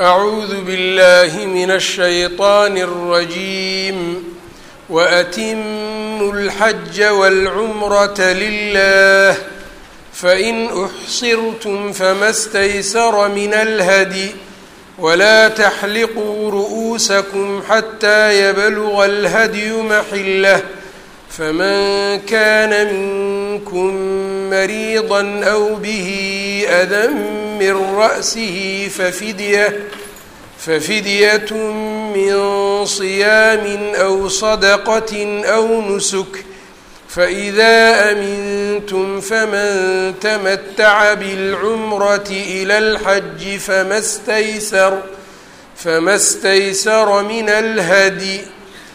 أعوذ بالله من الشيطان الرجيم وأتموا الحج والعمرة لله فإن أحصرتم فما استيسر من الهدي ولا تحلقوا رؤوسكم حتى يبلغ الهدي محله فمن كان منكم مريضا أو به أذى min ra'sihi fafidya fafidyat min صiyaamin aw sadaqat aw nusuk faإida amintum faman tamattaca biاlcumrati ila اlxaji famastaysar fama staysara min alhadi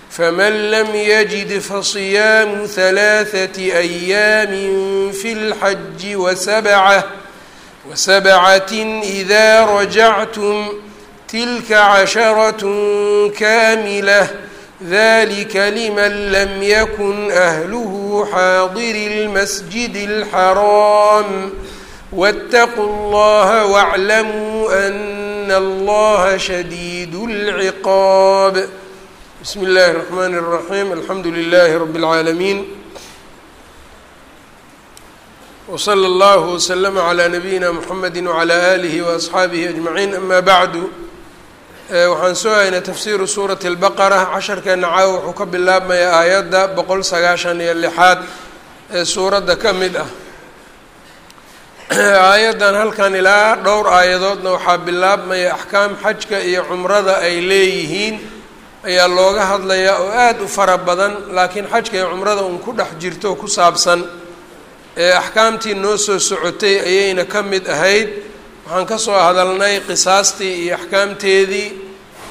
faman lam yajid fasiyaamu halaaثati أyaamin fi اlxaji wasabca wasabcatin idaa rajactum tilka casharatun kaamilah dalika liman lam yakun ahluhu xaadiri اlmasjidi اlxaraam wاtaquu اllaha wاclamuu ana allaha shadiid اlciqaab bismi اllahi الraxmani الraxiim alxamdu lilahi rab اlcaalamiin العالمين وصلى الله وسلم على نبيina mحamedi وعlى آlihi وأصxaabihi أجمaعين أma bعdu waxaan soo haynay tafsiru suuraةi الbaqرة casharkeena caawa wuxuu ka bilaabmaya aayadda boqol sagaashan iyo lixaad ee suuradda ka mid ah aayaddan halkan ilaa dhowr aayadoodna waxaa bilaabmaya axkaam xajka iyo cumrada ay leeyihiin ayaa looga hadlayaa oo aada u fara badan laakiin xajka iyo cumrada un ku dhex jirto ku saabsan ee axkaamtii noo soo socotay ayayna ka mid ahayd waxaan ka soo hadalnay qisaastii iyo axkaamteedii.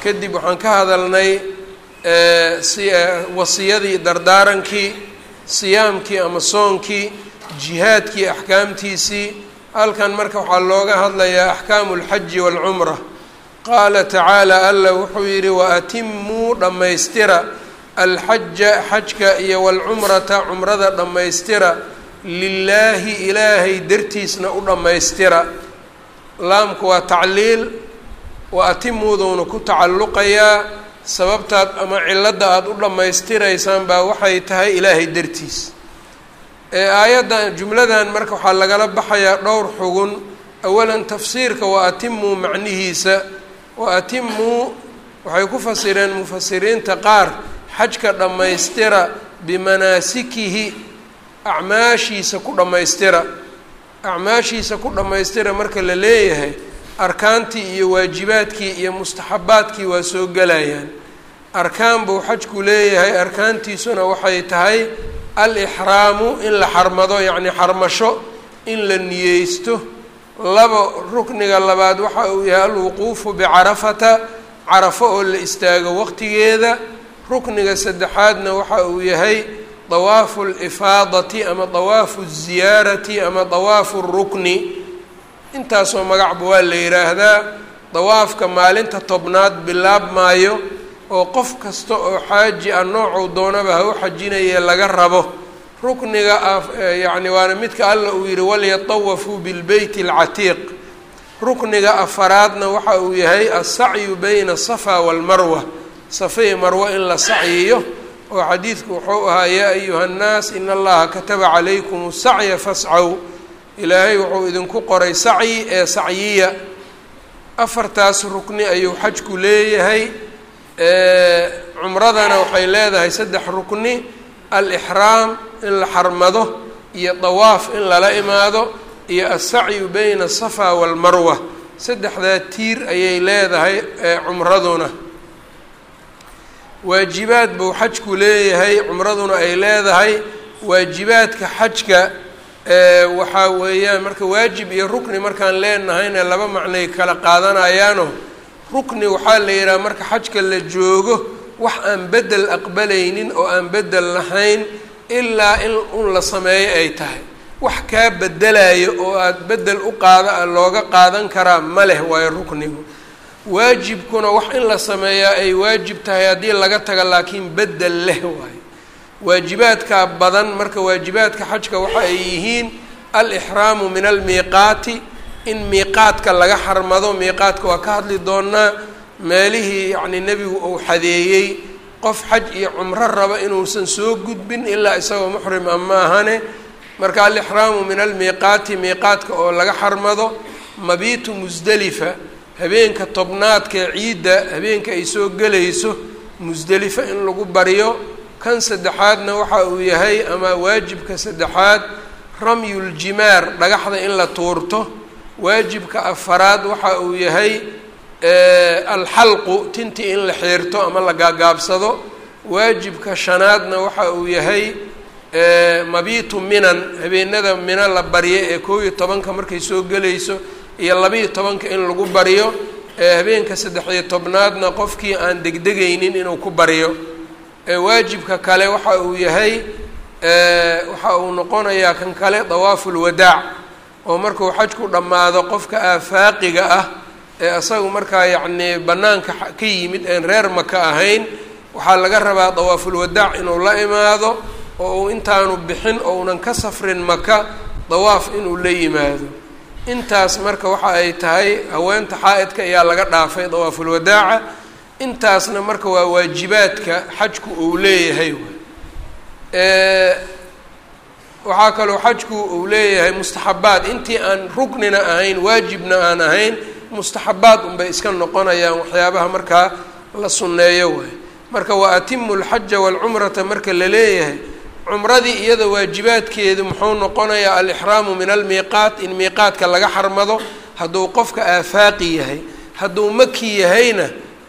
Kadib waxaan ka hadalnay si wasiyadii dardaarankii siyaamkii ama soonkii jihaadkii axkaamtiisii. Halkan marka waxaa looga hadlayaa axkaamu alxaji waalcumra qaala tacaala alla wuxuu yidhi waatimuu dhammaystira alxaja xajka iyo waalcumrata cumrada dhammaystira lilaahi ilaahay dartiisna u dhammaystira. Laamku waa tacliil wa atimuuduuna ku tacalluqayaa sababtaad ama cilladda aada u dhammaystiraysaan baa waxay tahay ilaahay dartiis. Ee aayaddan jumladan marka waxaa lagala baxayaa dhowr xugun. Awalan tafsiirka wa atimuu macnihiisa. Wa atimuu waxay ku fasireen mufasiriinta qaar xajka dhammaystira bimanaasikihi acmaashiisa ku dhammaystira acmaashiisa ku dhammaystira marka la leeyahay arkaantii iyo waajibaadkii iyo mustaxabaadkii waa soo gelayaan. Arkaan buu xajku leeyahay arkaantiisuna waxay tahay al-ixraamu in la xarmado yacni xarmasho in la niyeysto. Laba rukniga labaad waxa uu yahay alwuquufu bicarafata carafo oo la istaago waqtigeeda. Rukniga saddexaadna waxa uu yahay dawaafu alifaadati ama dawaafu ziyaarati ama dawaafu rukni. Intaasoo magacba waa la yidhaahdaa dawaafka maalinta tobnaad bilaab maayo oo qof kasta oo xaaji a noocuu doonaba ha u laga rabo. Rukniga yacni waana midka alla uu yihi walyatawafuu bilbeyti alcatiiq. Rukniga afaraadna waxa uu yahay alsacyu bayna asafa waalmarwa safai marwo in la sacyiyo oo xadiidku wuxuu ahaa yaa ayuha nnaas in allaha kataba calaykum sacya fascaw. Ilaahay wuxuu idinku qoray sacyi ee sacyiya. Afartaas rukni ayuu xajku leeyahay. Cumradana waxay leedahay saddex rukni. Alixraam in la xarmado iyo dawaaf in lala imaado iyo alsacyu bayna asafa waalmarwa saddexdaa tiir ayay leedahay cumraduna waajibaad buu xajku leeyahay cumraduna ay leedahay. Waajibaadka xajka waxaa weeyaan marka waajib iyo rukni markaan leenahayna laba macnay kala qaadanayaano rukni waxaa la yidhaha marka xajka la joogo wax aan bedel aqbalaynin oo aan bedel lahayn ilaa in un la sameeyo ay tahay. Wax kaa bedelayo oo aada bedel u qaada looga qaadan karaa ma leh waayo ruknigu waajibkuna wax in la sameeyaa ay waajib tahay haddii laga taga laakiin bedel leh waayo. Waajibaadkaa badan marka waajibaadka xajka waxa ay yihiin alixraamu min almiiqaati. In miiqaadka laga xarmado miiqaadka waa ka hadli doonaa meelihii yacni nebigu uu xadeeyey qof xaj iyo cumro raba inuusan soo gudbin ilaa isagoo muxrim a ma ahane marka alixraamu min almiiqaati miiqaadka oo laga xarmado mabiitu musdelifa habeenka tobnaadka ciidda habeenka ay soo gelayso musdelifa in lagu baryo kan saddexaadna waxa uu yahay ama waajibka saddexaad ramyuljimaar dhagaxda in la tuurto. Waajibka afaraad waxa uu yahay alxalqu tintii in la xiirto ama la gaagaabsado. Waajibka shanaadna waxa uu yahay mabiitu minan habeenada mina la baryo ee koob iyo tobanka markay soo gelayso iyo labiiyo tobanka in lagu baryo habeenka saddex-iyo tobnaadna qofkii aan degdegaynin inuu ku baryo waajibka kale waxa uu yahay waxa uu noqonayaa kan kale dawaafulwadaac oo markuu xajku dhammaado qofka aafaaqiga ah ee isagu markaa yacnii bannaanka ka yimid een reer maka ahayn waxaa laga rabaa dawaafulwadaac inuu la imaado oo uu intaanu bixin ounan ka safrin maka dawaaf inuu la yimaado intaas marka waxa ay tahay haweenta xaa-idka ayaa laga dhaafay dawaafulwadaaca intaasna marka waa waajibaadka xajku uu leeyahay waxaa kaloo xajku uu leeyahay mustaxabaad. Intii aan ruknina ahayn waajibna aan ahayn mustaxabaad unbay iska noqonayaan waxyaabaha markaa la sunneeyo waay. Marka wa atimu alxaja waalcumrata marka la leeyahay cumradii iyada waajibaadkeedu muxuu noqonayaa alixraamu min almiiqaat in miiqaadka laga xarmado hadduu qofka aafaaqi yahay hadduu maki yahayna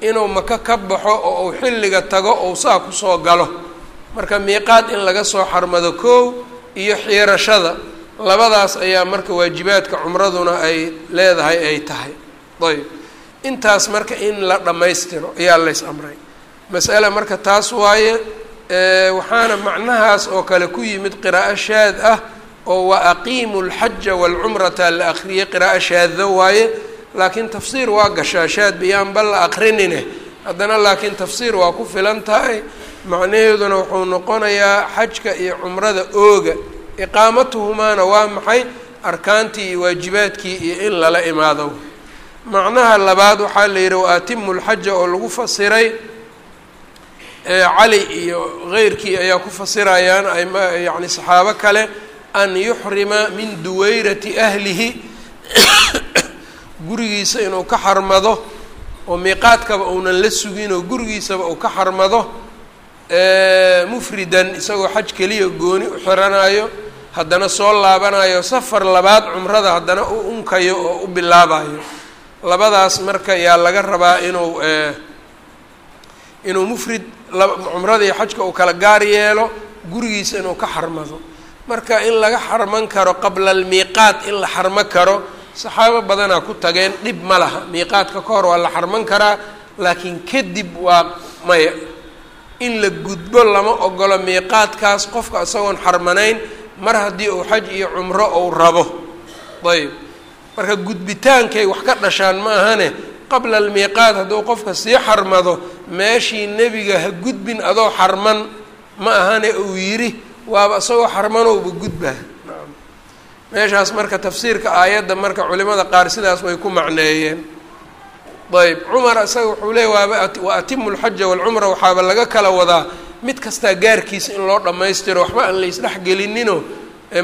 inuu maka ka baxo oo uu xilliga tago ou saa ku soo galo. Marka miiqaad in laga soo xarmado koow iyo xiirashada labadaas ayaa marka waajibaadka cumraduna ay leedahay ay tahay. Ayb. Intaas marka in la dhammaystiro ayaa lays amray. Mas'ale marka taas waaye waxaana macnahaas oo kale ku yimid qiraa'o shaad ah oo wa aqiimu lxaja waalcumrata la akriyay qiraa'o shaadda waaye laakiin tafsiir waa gashaa shaad biyaanba la akrinine haddana laakiin tafsiir waa ku filan tahay. Macnaheeduna wuxuu noqonayaa xajka iyo cumrada ooga. Iqaamatuhumaana waa maxay? Arkaantii iyo waajibaadkii iyo in lala imaado. Macnaha labaad waxaa la yidhi wa atimu lxaja oo lagu fasiray cali iyo keyrkii ayaa ku fasirayaan ayani saxaabo kale an yuxrima min duwayrati ahlihi gurigiisa inuu ka xarmado oo miiqaadkaba uunan la sugin oo gurigiisaba uu ka xarmado mufridan isagoo xaj keliya gooni u xiranaayo haddana soo laabanayo safar labaad cumrada haddana u unkayo oo u bilaabayo labadaas marka yaa laga rabaa inuu inuu mufrid cumrada iyo xajka uu kala gaar yeelo gurigiisa inuu ka xarmado. Marka in laga xarman karo qabla almiiqaat in la xarmo karo saxaabo badanaa ku tageen dhib ma laha. Miiqaadka ka hor waa la xarman karaa laakiin kadib waa maya. In la gudbo lama ogolo miiqaadkaas qofka isagoon xarmanayn mar haddii uu xaj iyo cumro uu rabo. Ayb marka gudbitaankay wax ka dhashaan ma ahane qabla almiiqaat hadduu qofka sii xarmado meeshii nebiga ha gudbin adoo xarman ma ahane uu yidhi waaba isagoo xarmanowba gudbaa meeshaas marka tafsiirka aayadda marka culimada qaar sidaas way ku macneeyeen. Ayb cumar isaga wuxuu leeyay waaba wa atimu lxaja walcumra waxaaba laga kala wadaa mid kastaa gaarkiisa in loo dhammaystiro waxba aan la isdhexgelinino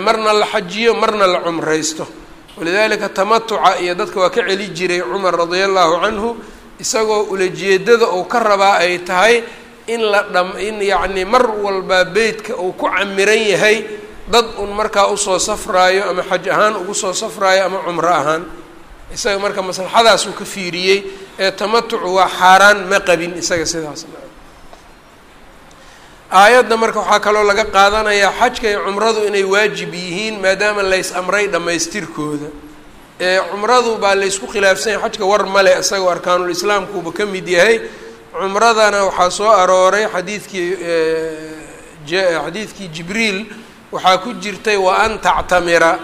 marna la xajiyo marna la cumraysto walidaalika tamatuca iyo dadka waa ka celi jiray cumar radia allahu canhu isagoo ulajeedada uu ka rabaa ay tahay in la dham in yacni mar walbaa beytka uu ku camiran yahay dad un markaa u soo safraayo ama xaj ahaan ugu soo safraayo ama cumro ahaan. Isaga marka maslaxadaasuu ka fiiriyey ee tamatucu waa xaaraan ma qabin isaga sidaas aayadda marka waxaa kaloo laga qaadanayaa xajka iyo cumradu inay waajib yihiin maadaama lays amray dhammaystirkooda. Ee cumradu baa laysku khilaafsan yahay xajka war male isagoo arkaanulislaamkuuba ka mid yahay. Cumradana waxaa soo arooray xadiidkii xadiidkii jibriil waxaa ku jirtay wa an tactamira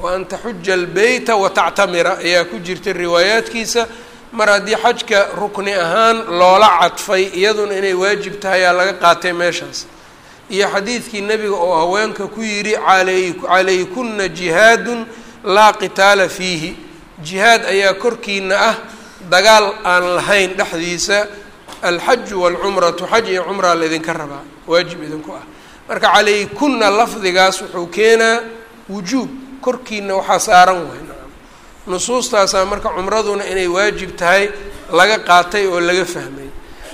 wa an taxuja albeyta wa tactamira ayaa ku jirtay riwaayaadkiisa mar haddii xajka rukni ahaan loola cadfay iyaduna inay waajib tahay aa laga qaatay meeshaas. Iyo xadiidkii nebiga oo haweenka ku yidhi alay calaykuna jihaadun laa qitaala fiihi. Jihaad ayaa korkiina ah dagaal aan lahayn dhexdiisa alxaju waalcumratu xaj iyo cumraa laydinka rabaa waajib idinku ah. Marka calaykunna lafdigaas wuxuu keenaa wujuub korkiina waxaa saaran waay nusuustaasaa marka cumraduna inay waajib tahay laga qaatay oo laga fahmay.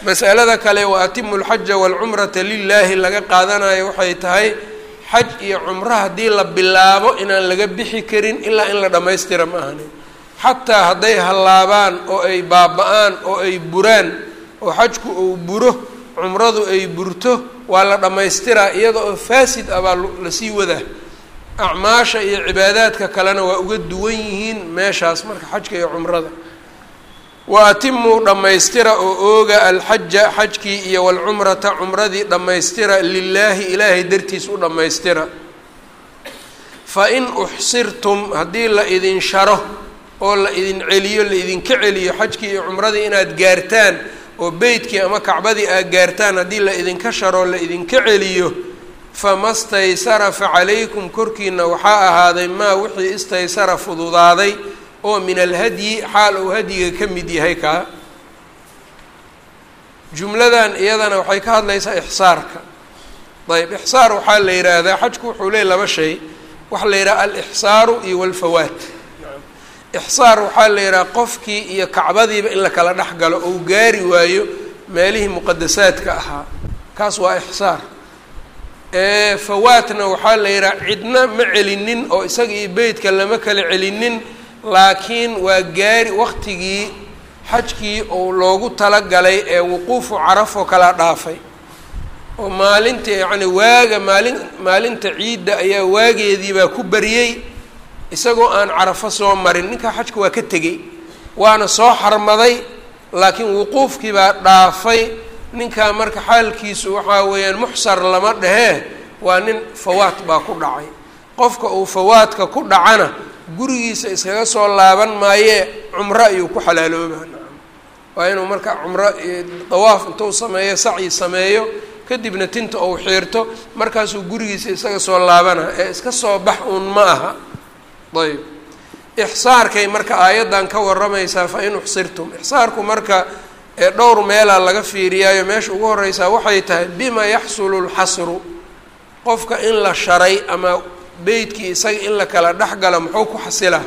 Masalada kale wa atimu lxaja waalcumrata lilaahi laga qaadanayo waxay tahay xaj iyo cumro haddii la bilaabo inaan laga bixi karin ilaa in la dhammaystira ma ahani. Xataa hadday hallaabaan oo ay baaba-aan oo ay buraan oo xajku uu buro cumradu ay burto waa la dhammaystiraa iyada oo faasid ah la sii wadaa acmaasha iyo cibaadaadka kalena waa uga duwan yihiin meeshaas marka xajka iyo cumrada. Wa atimuu dhammaystira oo ooga alxaja xajkii iyo walcumrata cumradii dhammaystira lilaahi ilaahay dartiis u dhammaystira. Fa in uxsirtum haddii la idin sharo oo la idin celiyo la idinka celiyo xajkii iyo cumradii inaad gaartaan oo beytkii ama kacbadii aad gaartaan haddii la idinka sharo la idinka celiyo fama staysara fa calaykum korkiina waxaa ahaaday maa wixii istaysara fududaaday oo min alhadyi xaal uu hadyiga ka mid yahay kaa jumladan iyadana waxay ka hadlaysaa ixsaarka. Ayb ixsaar waxaa la yidhaahdaa xajku wuxuu leey laba shay. Waxaa la yidhaha alixsaaru iyo walfawaat ixsaar waxaa la yidhaha qofkii iyo kacbadiiba in la kala dhex galo ou gaari waayo meelihii muqadasaadka ahaa. Kaas waa ixsaar fawaatna waxaa la yidhaha cidna ma celinin oo isaga iyo beytka lama kala celinin laakiin waa gaari waqtigii xajkii oo loogu talagalay ee wuquufu carafoo kala dhaafay. Oo maalinta yacni waaga maalin maalinta ciidda ayaa waageediibaa ku bariyey isagoo aan carafo soo marin. Ninkaa xajka waa ka tegey waana soo xarmaday laakiin wuquufkii baa dhaafay ninkaa marka xaalkiisu waxaa weeyaan muxsar lama dhehee waa nin fawaat baa ku dhacay. Qofka uu fawaadka ku dhacana gurigiisa iskaga soo laaban maayee cumro ayuu ku xalaaloobaa waa inuu marka cumro dawaaf intuu sameeyo sacyi sameeyo kadibna tinta ou xiirto markaasuu gurigiisa isaga soo laabana ee iska soo bax uun ma aha. Ayb ixsaarkay marka aayaddan ka waramaysaa fa in uxsirtum. Ixsaarku marka ee dhowr meelaa laga fiiriyaayo meesha ugu horeysaa waxay tahay bima yaxsulu lxasru qofka in la sharay ama beytkii isaga in la kala dhex galo muxuu ku xasilaa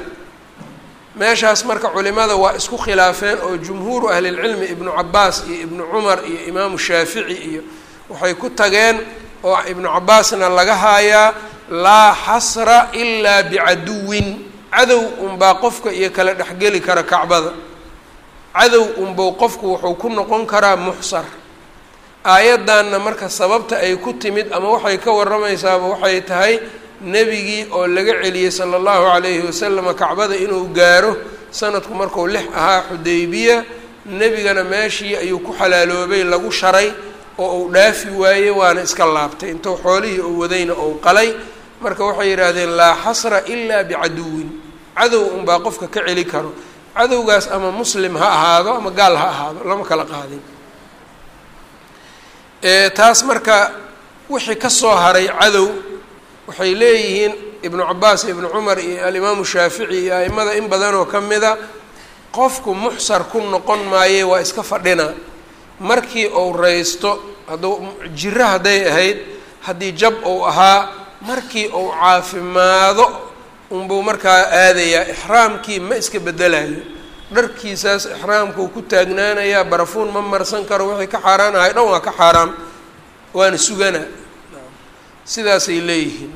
meeshaas marka culimada waa isku khilaafeen oo jumhuuru ahlilcilmi ibnu cabaas iyo ibnu cumar iyo imaamu shaafici iyo waxay ku tageen oo ibnu cabaasna laga haayaa laa xasra ilaa bicaduwin. Cadow unbaa qofka iyo kala dhexgeli kara kacbada cadow unbow qofku wuxuu ku noqon karaa muxsar. Aayaddanna marka sababta ay ku timid ama waxay ka warramaysaaba waxay tahay nebigii oo laga celiyey sala allahu calayhi wasalama kacbada inuu gaaro sanadku markuu lix ahaa xudaybiya nebigana meeshii ayuu ku xalaaloobay lagu sharay oo uu dhaafi waayey waana iska laabtay. Intuu xoolihii uu wadayna uu qalay marka waxay yidhaahdeen laa xasra ilaa bicaduwin. Cadow unbaa qofka ka celi karo cadowgaas ama muslim ha ahaado ama gaal ha ahaado lama kala qaadin. Taas marka wixii ka soo haray cadow waxay leeyihiin ibnu cabaas iyo ibnu cumar iyo alimaamu shaafici iyo aimada in badanoo ka mida qofku muxsar ku noqon maaye waa iska fadhina. Markii uu raysto hadduu jiro hadday ahayd haddii jab uu ahaa markii uu caafimaado unbuu markaa aadayaa ixraamkii ma iska bedelayo. Dharkiisaas ixraamkuu ku taagnaanayaa barafuun ma marsan karo wixii ka xaaraan ahay dhan waa ka xaaraam waana sugana. Sidaasay leeyihiin.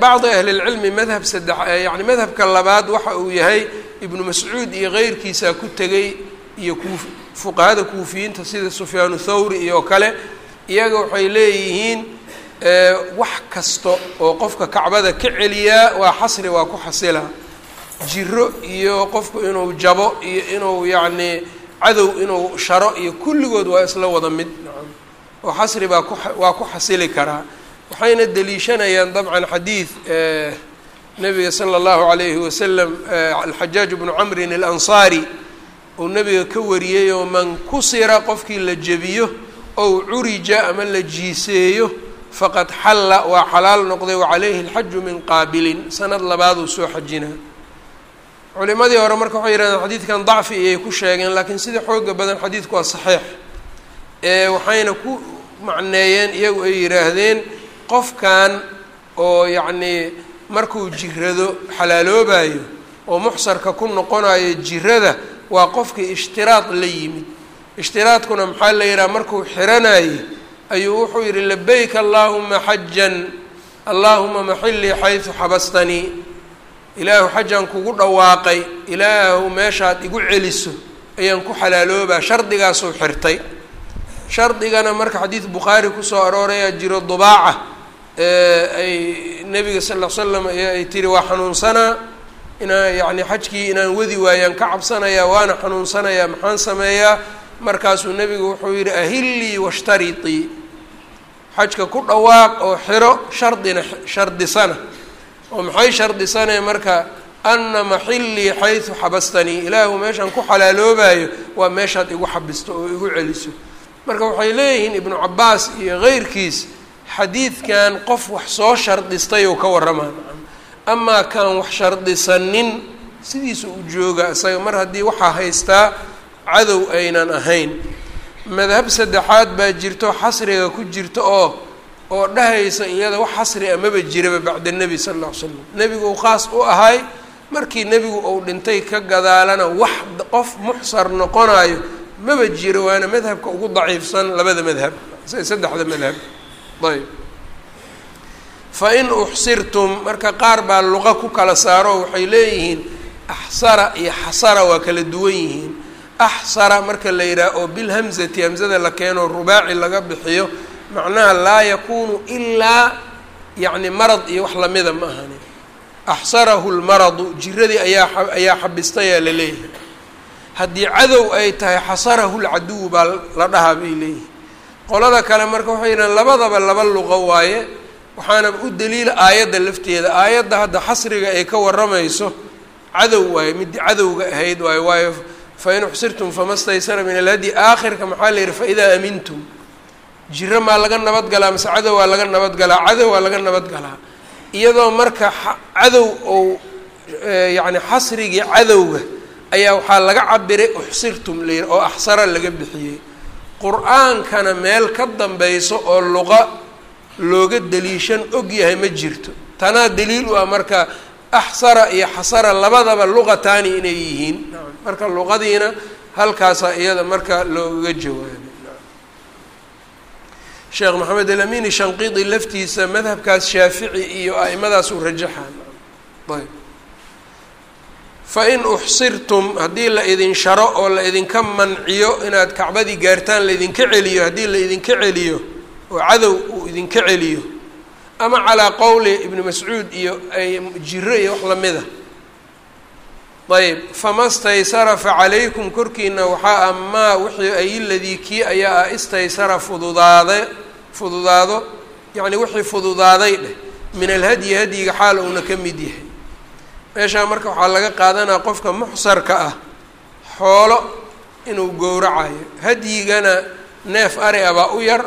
Bacdi ahlilcilmi madhab saddex yani madhabka labaad waxa uu yahay ibnu mascuud iyo keyrkiisaa ku tegay iyo kuuf fuqahada kuufiyiinta sida sufyaanu thawri iyo kale. Iyaga waxay leeyihiin wax kasta oo qofka kacbada ka celiyaa waa xasri waa ku xasila. Jiro iyo qofku inuu jabo iyo inuu yacni cadow inuu sharo iyo kulligood waa isla wada mid. Oo xasri baa ku waa ku xasili karaa waxayna deliishanayaan dabcan xadiid nabiga sala allahu calayhi wasalam alxajaaj bnu camrin alansaari uu nabiga ka wariyey oo man kusira qofkii la jebiyo ow curija ama la jiiseeyo faqad xalla waa xalaal noqday wacalayhi alxaju min qaabilin. Sanad labaaduu soo xajinaa. Culimadii hore marka waxay yihahdeen xadiidkan dacfi iyay ku sheegeen laakiin sida xooga badan xadiidku waa saxiix ee waxayna ku macneeyeen iyagu ay yidhaahdeen qofkan oo yacnii markuu jirado xalaaloobayo oo muxsarka ku noqonayo jirada waa qofkii ishtiraad la yimid. Ishtiraadkuna maxaa la yidhaha markuu xiranayey ayuu wuxuu yidhi labayk allaahuma xajan allaahuma maxilii xaysu xabastanii. Ilaahu xajaan kugu dhawaaqay ilaahu meeshaad igu celiso ayaan ku xalaaloobaa shardigaasuu xirtay. Shardigana marka xadiid bukhaari ku soo aroorayaa jiro dubaaca ay nebiga sal ll l slam ay tiri waa xanuunsanaa inaan yacni xajkii inaan wadi waayaan ka cabsanayaa waana xanuunsanayaa maxaan sameeyaa? Markaasuu nebigu wuxuu yidhi ahillii washtaritii xajka ku dhawaaq oo xiro shardina shardisana. oo maxay shardisanee marka ana maxillii xaysu xabastanii. Ilaahu meeshaan ku xalaaloobayo waa meeshaad igu xabisto oo igu celiso. Marka waxay leeyihiin ibnu cabaas iyo keyrkiis xadiidkan qof wax soo shardistay oo ka warramaan amaa kaan wax shardisanin sidiisa u jooga isaga mar haddii waxaa haystaa cadow aynan ahayn madhab saddexaad baa jirto xasriga ku jirta oo oo dhahaysa iyada wax xasri a maba jiraba bacda nebi sala alla ly slam nebigu uu khaas u ahay markii nebigu uu dhintay ka gadaalana wax qof muxsar noqonayo maba jiro waana madhabka ugu daciifsan labada madhab saddexda madhab. Ayb fa in uxsirtum marka qaar baa luqa ku kala saaro waxay leeyihiin axsara iyo xasara waa kala duwan yihiin axsara marka la yidhaah oo bilhamzati hamzada la keeno rubaaci laga bixiyo macnaha laa yakunu ilaa yacni marad iyo wax lamida ma ahani axsarahu lmaradu jiradii ayaa ayaa xabistayaa la leeyahay haddii cadow ay tahay xasarahu lcaduw baa la dhahaa bay leeyihiin qolada kale marka waxay yidhahan labadaba laba luqo waaye waxaana u daliila aayadda lafteeda aayadda hadda xasriga ay ka warramayso cadow waaye mid cadowga ahayd waayo waayo fain uxsirtum fama staysara min alhadyi aakhirka maxaa la yidhi faidaa amintum. Jiro maa laga nabadgalaa mase cadow waa laga nabadgalaa cadow waa laga nabadgalaa iyadoo marka cadow ou yacni xasrigii cadowga ayaa waxaa laga cabiray uxsirtum la yidhi oo axsara laga bixiyey. Qur'aankana meel ka dambayso oo luqa looga daliishan og yahay ma jirto. Tanaa daliil u ah marka axsara iyo xasara labadaba luqataani inay yihiin marka luqadiina halkaasaa iyada marka loogaga jawaabay sheekh maxamed alamin shanqidi laftiisa madhabkaas shaafici iyo a'imadaas uu rajaxaan. Ayb. Fain uxsirtum haddii la idin sharo oo la idinka manciyo inaad kacbadii gaartaan laydinka celiyo haddii la idinka celiyo oo cadow uu idinka celiyo ama calaa qowli ibni mascuud iyo ay jiro iyo wax lamida ayb fama staysara facalaykum korkiina waxaa ah maa wixii ay ladii kii ayaa ah istaysara fududaade fududaado yacni wixii fududaaday dheh min alhadyi hadyiga xaal uuna ka mid yahay. Meeshaa marka waxaa laga qaadanaa qofka muxsarka ah xoolo inuu gowracayo. Hadyigana neef ari a baa u yar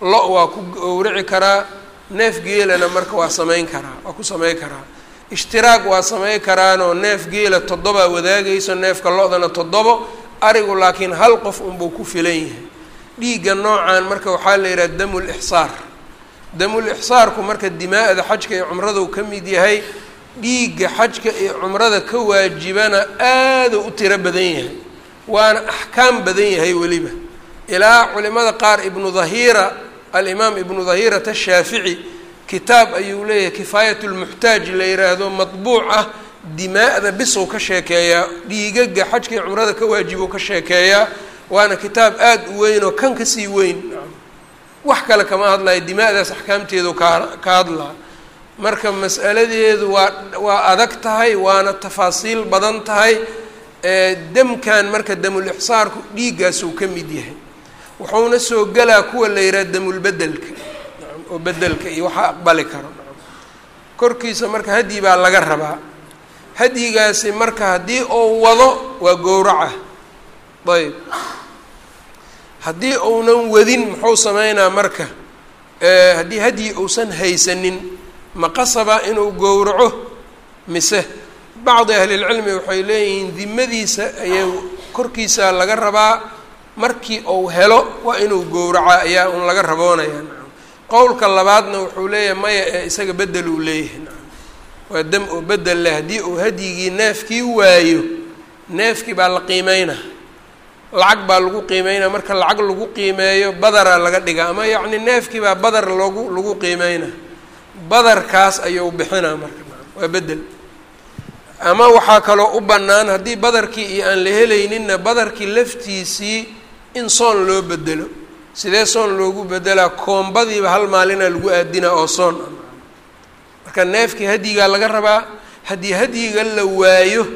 lo waa ku gowrici karaa neef geelana marka waa samayn karaa waa ku samayn karaa ishtiraag waa samayn karaanoo neef geela toddobaa wadaagayso neefka lo-dana toddobo arigu laakiin hal qof unbuu ku filan yahay. Dhiigga noocan marka waxaa la yidhaha damul ixsaar. Damul ixsaarku marka dimaa-da xajka iyo cumradu ka mid yahay dhiigga xajka iyo cumrada ka waajibana aaduu u tiro badan yahay. Waana axkaam badan yahay weliba. Ilaa culimada qaar ibnu dhahiira alimaam ibnu dhahirata ashaafici kitaab ayuu leeyahay kifaayat lmuxtaaj la yiraahdo matbuuc ah dimaa-da bisuu ka sheekeeyaa dhiigaga xajka cumrada ka waajibuu ka sheekeeyaa waana kitaab aada u weyn oo kan ka sii weyn. Wax kale kama hadlayo dimaa-daas axkaamteedu kaa ka hadlaa marka mas'aladeedu waa waa adag tahay waana tafaasiil badan tahay demkan marka damul-ixsaarku dhiiggaasuu ka mid yahay. Wuxuuna soo gelaa kuwa la yidhaha damulbedelka oo bedelka iyo waxa aqbali karo. Korkiisa marka hadyi baa laga rabaa hadyigaasi marka haddii uu wado waa gowraca ayb. Haddii uunan wadin muxuu sameynaa marka haddii hadyi uusan haysanin ma qasaba inuu gowraco? Mise bacdi ahlilcilmi waxay leeyihiin dimadiisa ayaa korkiisa laga rabaa markii uu helo waa inuu gowraca ayaa un laga raboonaya qowlka labaadna wuxuu leeyahay maya ee isaga bedel uu leeyahay. Waa dam oo bedel leh. Haddii uu hadyigii neefkii waayo neefkii baa la qiimeyna lacag baa lagu qiimeynaa. Marka lacag lagu qiimeeyo badara laga dhiga ama yacni neefkii baa badar loogu lagu qiimeyna badarkaas ayuu bixinaa marka. Waa bedel ama waxaa kaloo u bannaan haddii badarkii iyo aan la helayninna badarkii laftiisii in soon loo bedelo sidee soon loogu bedelaa koombadiiba hal maalina lagu aadinaa oo soon? Marka neefkii hadyigaa laga rabaa haddii hadyiga la waayo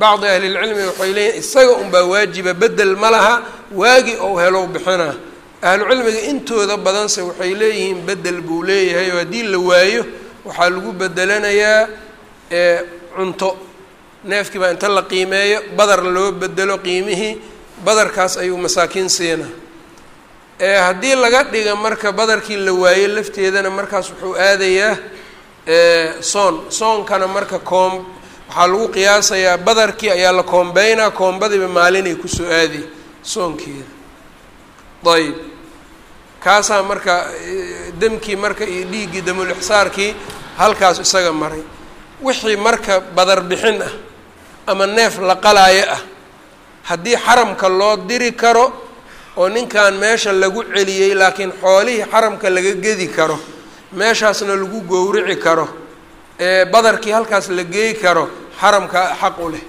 bacdi ahlilcilmi waxay leeyihiin isaga unbaa waajiba bedel ma laha waagi ou helow bixinaa ahlucilmiga intooda badanse waxay leeyihiin bedel buu leeyahay oo haddii la waayo waxaa lagu bedelanayaa cunto. Neefkii baa inta la qiimeeyo badar loo bedelo qiimihii badarkaas ayuu masaakiin siina haddii laga dhiga marka badarkii la waayo lafteedana markaas wuxuu aadayaa soon. Soonkana marka koom waxaa lagu qiyaasayaa badarkii ayaa la koombeynaa koombadiiba maalinay ku soo aadi soonkeeda. Ayb kaasaa marka demkii marka iyo dhiiggii damulixsaarkii halkaas isaga maray. Wixii marka badar bixin ah ama neef la qalaayo ah haddii xaramka loo diri karo oo ninkan meesha lagu celiyey laakiin xoolihii xaramka laga gedi karo meeshaasna lagu gowrici karo ee badarkii halkaas la geey karo xaramka xaq u leh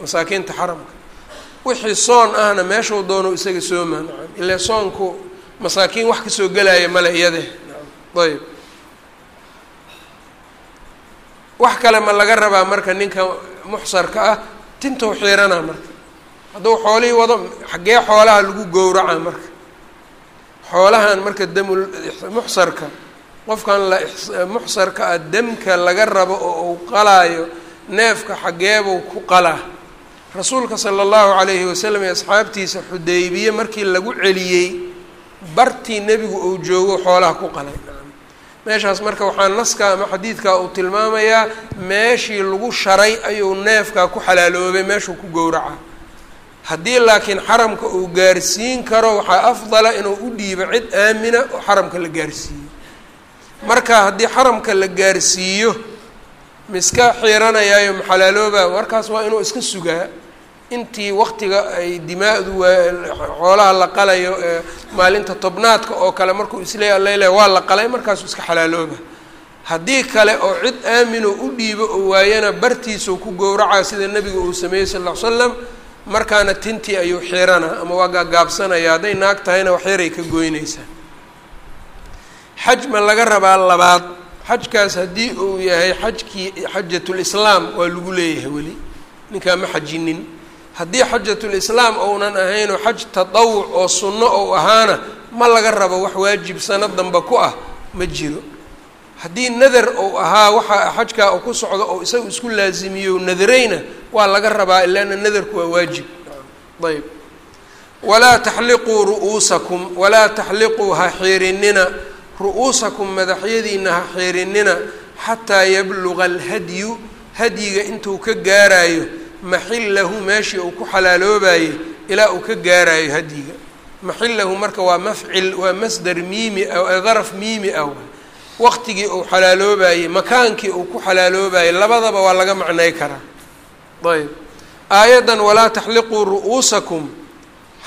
masaakiinta xaramka. Wixii soon ahna meeshuu doono isaga sooma nacam ilaa soonku masaakiin wax ka soo gelaya male iyade nacam ayb wax kale ma laga rabaa marka ninka muxsarka ah tintou xiiranaa marka hadduu xoolihii wado xaggee xoolaha lagu gowraca marka. Xoolahan marka damul muxsarka qofkan la muxsarka ah demka laga rabo oo uu qalaayo neefka xaggeebuu ku qalaa. Rasuulka sala allahu calayhi wasalam iyo asxaabtiisa xudaybiye markii lagu celiyey bartii nebigu uu joogo xoolaha ku qalay. Meeshaas marka waxaa naska ama xadiidkaa uu tilmaamayaa meeshii lagu sharay ayuu neefkaa ku xalaaloobay meeshuu ku gowraca haddii laakiin xaramka uu gaarsiin karo waxaa afdala inuu u dhiibo cid aamina oo xaramka la gaarsiiyo. Marka haddii xaramka la gaarsiiyo miska xiiranayaayo maxalaalooba markaas waa inuu iska sugaa. Intii waktiga ay dimaa-du xoolaha la qalayo ee maalinta tobnaadka oo kale markuu isleeya alale waa la qalay markaasuu iska xalaalooba. Haddii kale oo cid aaminoo u dhiibo oo waayana bartiisuu ku gowracaa sida nebiga uu sameeyey sal ll ly slam markaana tintii ayuu xiranaa ama waa gaagaabsanaya hadday naag tahayna waxyaray ka goynaysaa xaj ma laga rabaa labaad. Xajkaas haddii uu yahay xajkii xajatulislaam waa lagu leeyahay weli ninkaa ma xajinin. Haddii xajatulislaam ounan ahaynoo xaj tatawuc oo sunno ou ahaana ma laga rabo wax waajib sano damba ku ah ma jiro haddii nadar ou ahaa waxa xajkaa uu ku socdo oo isaga isku laazimiyo nadarayna waa laga rabaa ilaana nadarku waa waajib. Ayb. Walaa taxliquu ru'uusakum walaa taxliquu ha xiirinina ru-uusakum madaxyadiina ha xiirinina xataa yabluga alhadyu hadyiga intuu ka gaaraayo maxillahu meeshii uu ku xalaaloobaye ilaa uu ka gaaraayo hadyiga. Maxillahu marka waa mafcil waa masdar miimi ah daraf miimi ah waqtigii uu xalaaloobayey makaankii uu ku xalaaloobayey labadaba waa laga macnay karaa. Ayb aayaddan walaa taxliquu ru'uusakum.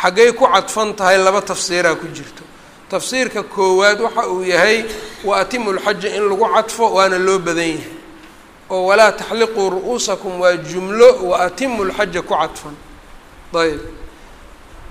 Xaggay ku cadfan tahay laba tafsiiraa ku jirto. Tafsiirka koowaad waxa uu yahay wa atimu lxaja in lagu cadfo waana loo badan yahay. Oo walaa taxliquu ru'uusakum waa jumlo wa atimu lxaja ku cadfan. Ayb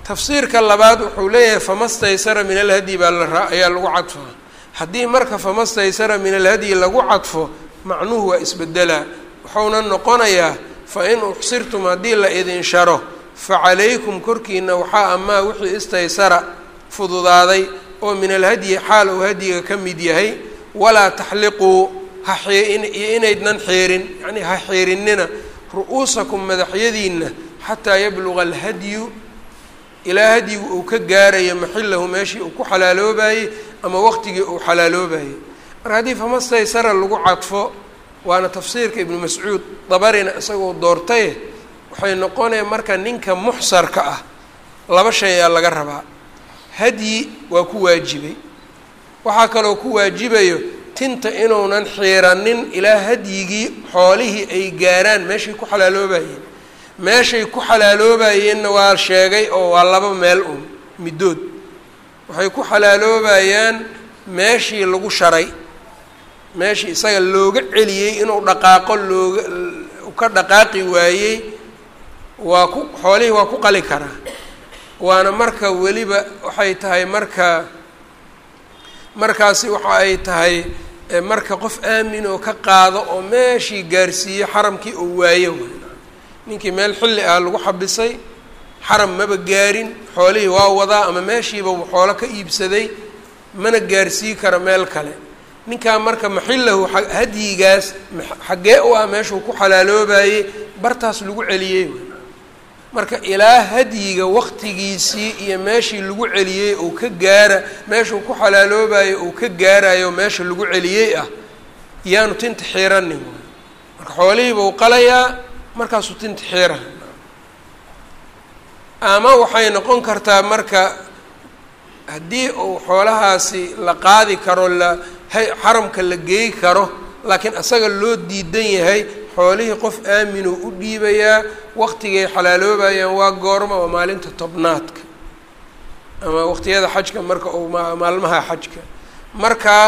tafsiirka labaad wuxuu leeyahay famastaysara min alhadyi baa la ayaa lagu cadfaa haddii marka famastaysara min alhadyi lagu cadfo macnuhu waa isbedelaa. Wuxuuna noqonayaa fa in uxsirtum haddii la idin sharo fa calaykum korkiina waxaa amaa wixii istaysara fududaaday oo min alhadyi xaal uu hadyiga ka mid yahay walaa taxliquu ha iyo inaydnan xiirin yacnii ha xiirinina ru'uusakum madaxyadiina xataa yabluga alhadyu ilaa hadyigu uu ka gaarayo maxilahu meeshii uu ku xalaaloobayey ama waqtigii uu xalaaloobayey marka haddii famastaysara lagu cadfo waana tafsiirka ibnu mascuud dabarina isagoo doortaye waxay noqonaya marka ninka muxsarka ah laba shay aa laga rabaa. Hadyi waa ku waajibay. Waxaa kaloo ku waajibayo tinta inuunan xiiranin ilaa hadyigii xoolihii ay gaaraan meeshay ku xalaaloobayeen meeshay ku xalaaloobayeenna waa sheegay oo waa laba meel un middood waxay ku xalaaloobayaan meeshii lagu sharay. Meeshii isaga looga celiyey inuu dhaqaaqo looga ka dhaqaaqi waayey. Waa ku xoolihii waa ku qali karaa. Waana marka weliba waxay tahay marka markaasi waxa ay tahay marka qof aamin oo ka qaado oo meeshii gaarsiiye xaramkii oo waayo ninkii meel xilli ah lagu xabisay xaram maba gaarin xoolihii waa wadaa ama meeshiiba xoolo ka iibsaday mana gaarsii kara meel kale. Ninkaa marka maxillahu hadyigaas xaggee u ah meeshuu ku xalaaloobayey bartaas lagu celiyey marka ilaa hadyiga waqtigiisii iyo meeshii lagu celiyey uu ka gaara meeshuu ku xalaaloobayo uu ka gaarayo meesha lagu celiyey ah yaanu tinta xiiranin marka xoolihiibuu qalayaa markaasuu tinta xiiraha ama waxay noqon kartaa marka haddii uu xoolahaasi la qaadi karo la xaramka la geey karo laakiin asaga loo diidan yahay xoolihii qof aaminuu u dhiibayaa waqtigay xalaaloobayaan waa goorma waa maalinta tobnaadka. Ama waqtiyada xajka marka uu maalmaha xajka. Markaa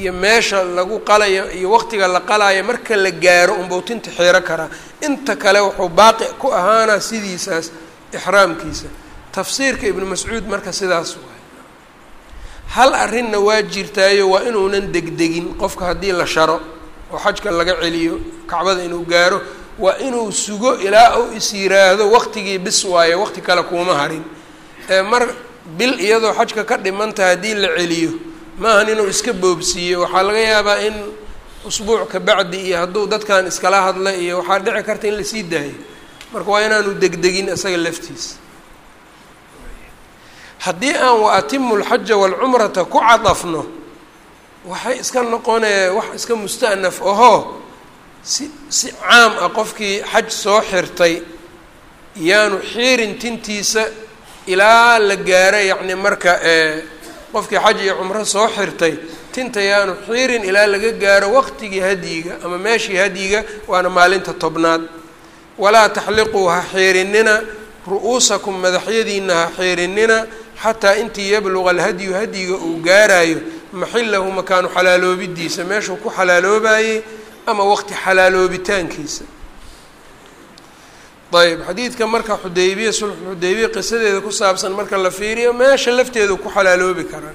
iyo meesha lagu qalayo iyo waqtiga la qalaayo marka la gaaro unbau tinta xiiro karaa inta kale wuxuu baaqi ku ahaanaa sidiisaas ixraamkiisa. Tafsiirka ibnu mascuud marka sidaas waay. Hal arrinna waa jirtaayo waa inuunan degdegin qofka haddii la sharo oo xajka laga celiyo kacbada inuu gaaro waa inuu sugo ilaa uu is yiraahdo waqtigii bis waayo waqti kale kuuma harin. Ee mar bil iyadoo xajka ka dhimantaha haddii la celiyo maahan inuu iska boobsiiyo waxaa laga yaabaa in usbuuc ka bacdi iyo hadduu dadkan iskala hadla iyo waxaa dhici karta in la sii daayo marka waa inaanu degdegin isaga laftiisa haddii aan wa atimu lxaja waalcumrata ku cadafno waxay iska noqonee wax iska musta'naf ahoo si si caam ah qofkii xaj soo xirtay yaanu xiirin tintiisa ilaa la gaaro yacni marka qofkii xaj iyo cumro soo xirtay tinta yaanu xiirin ilaa laga gaaro waqtigii hadyiga ama meeshii hadyiga waana maalinta tobnaad. Walaa taxliquu ha xiirinina ru-uusakum madaxyadiina ha xiirinina xataa intii yabluqa alhadyu hadyiga uu gaarayo maxilahu makaanu xalaaloobidiisa meeshuu ku xalaaloobayey ama waqti xalaaloobitaankiisa ayb xadiidka marka xudaybiya sulxu xudaybiya qisadeeda ku saabsan marka la fiiriyo meesha lafteedu ku xalaaloobi karaa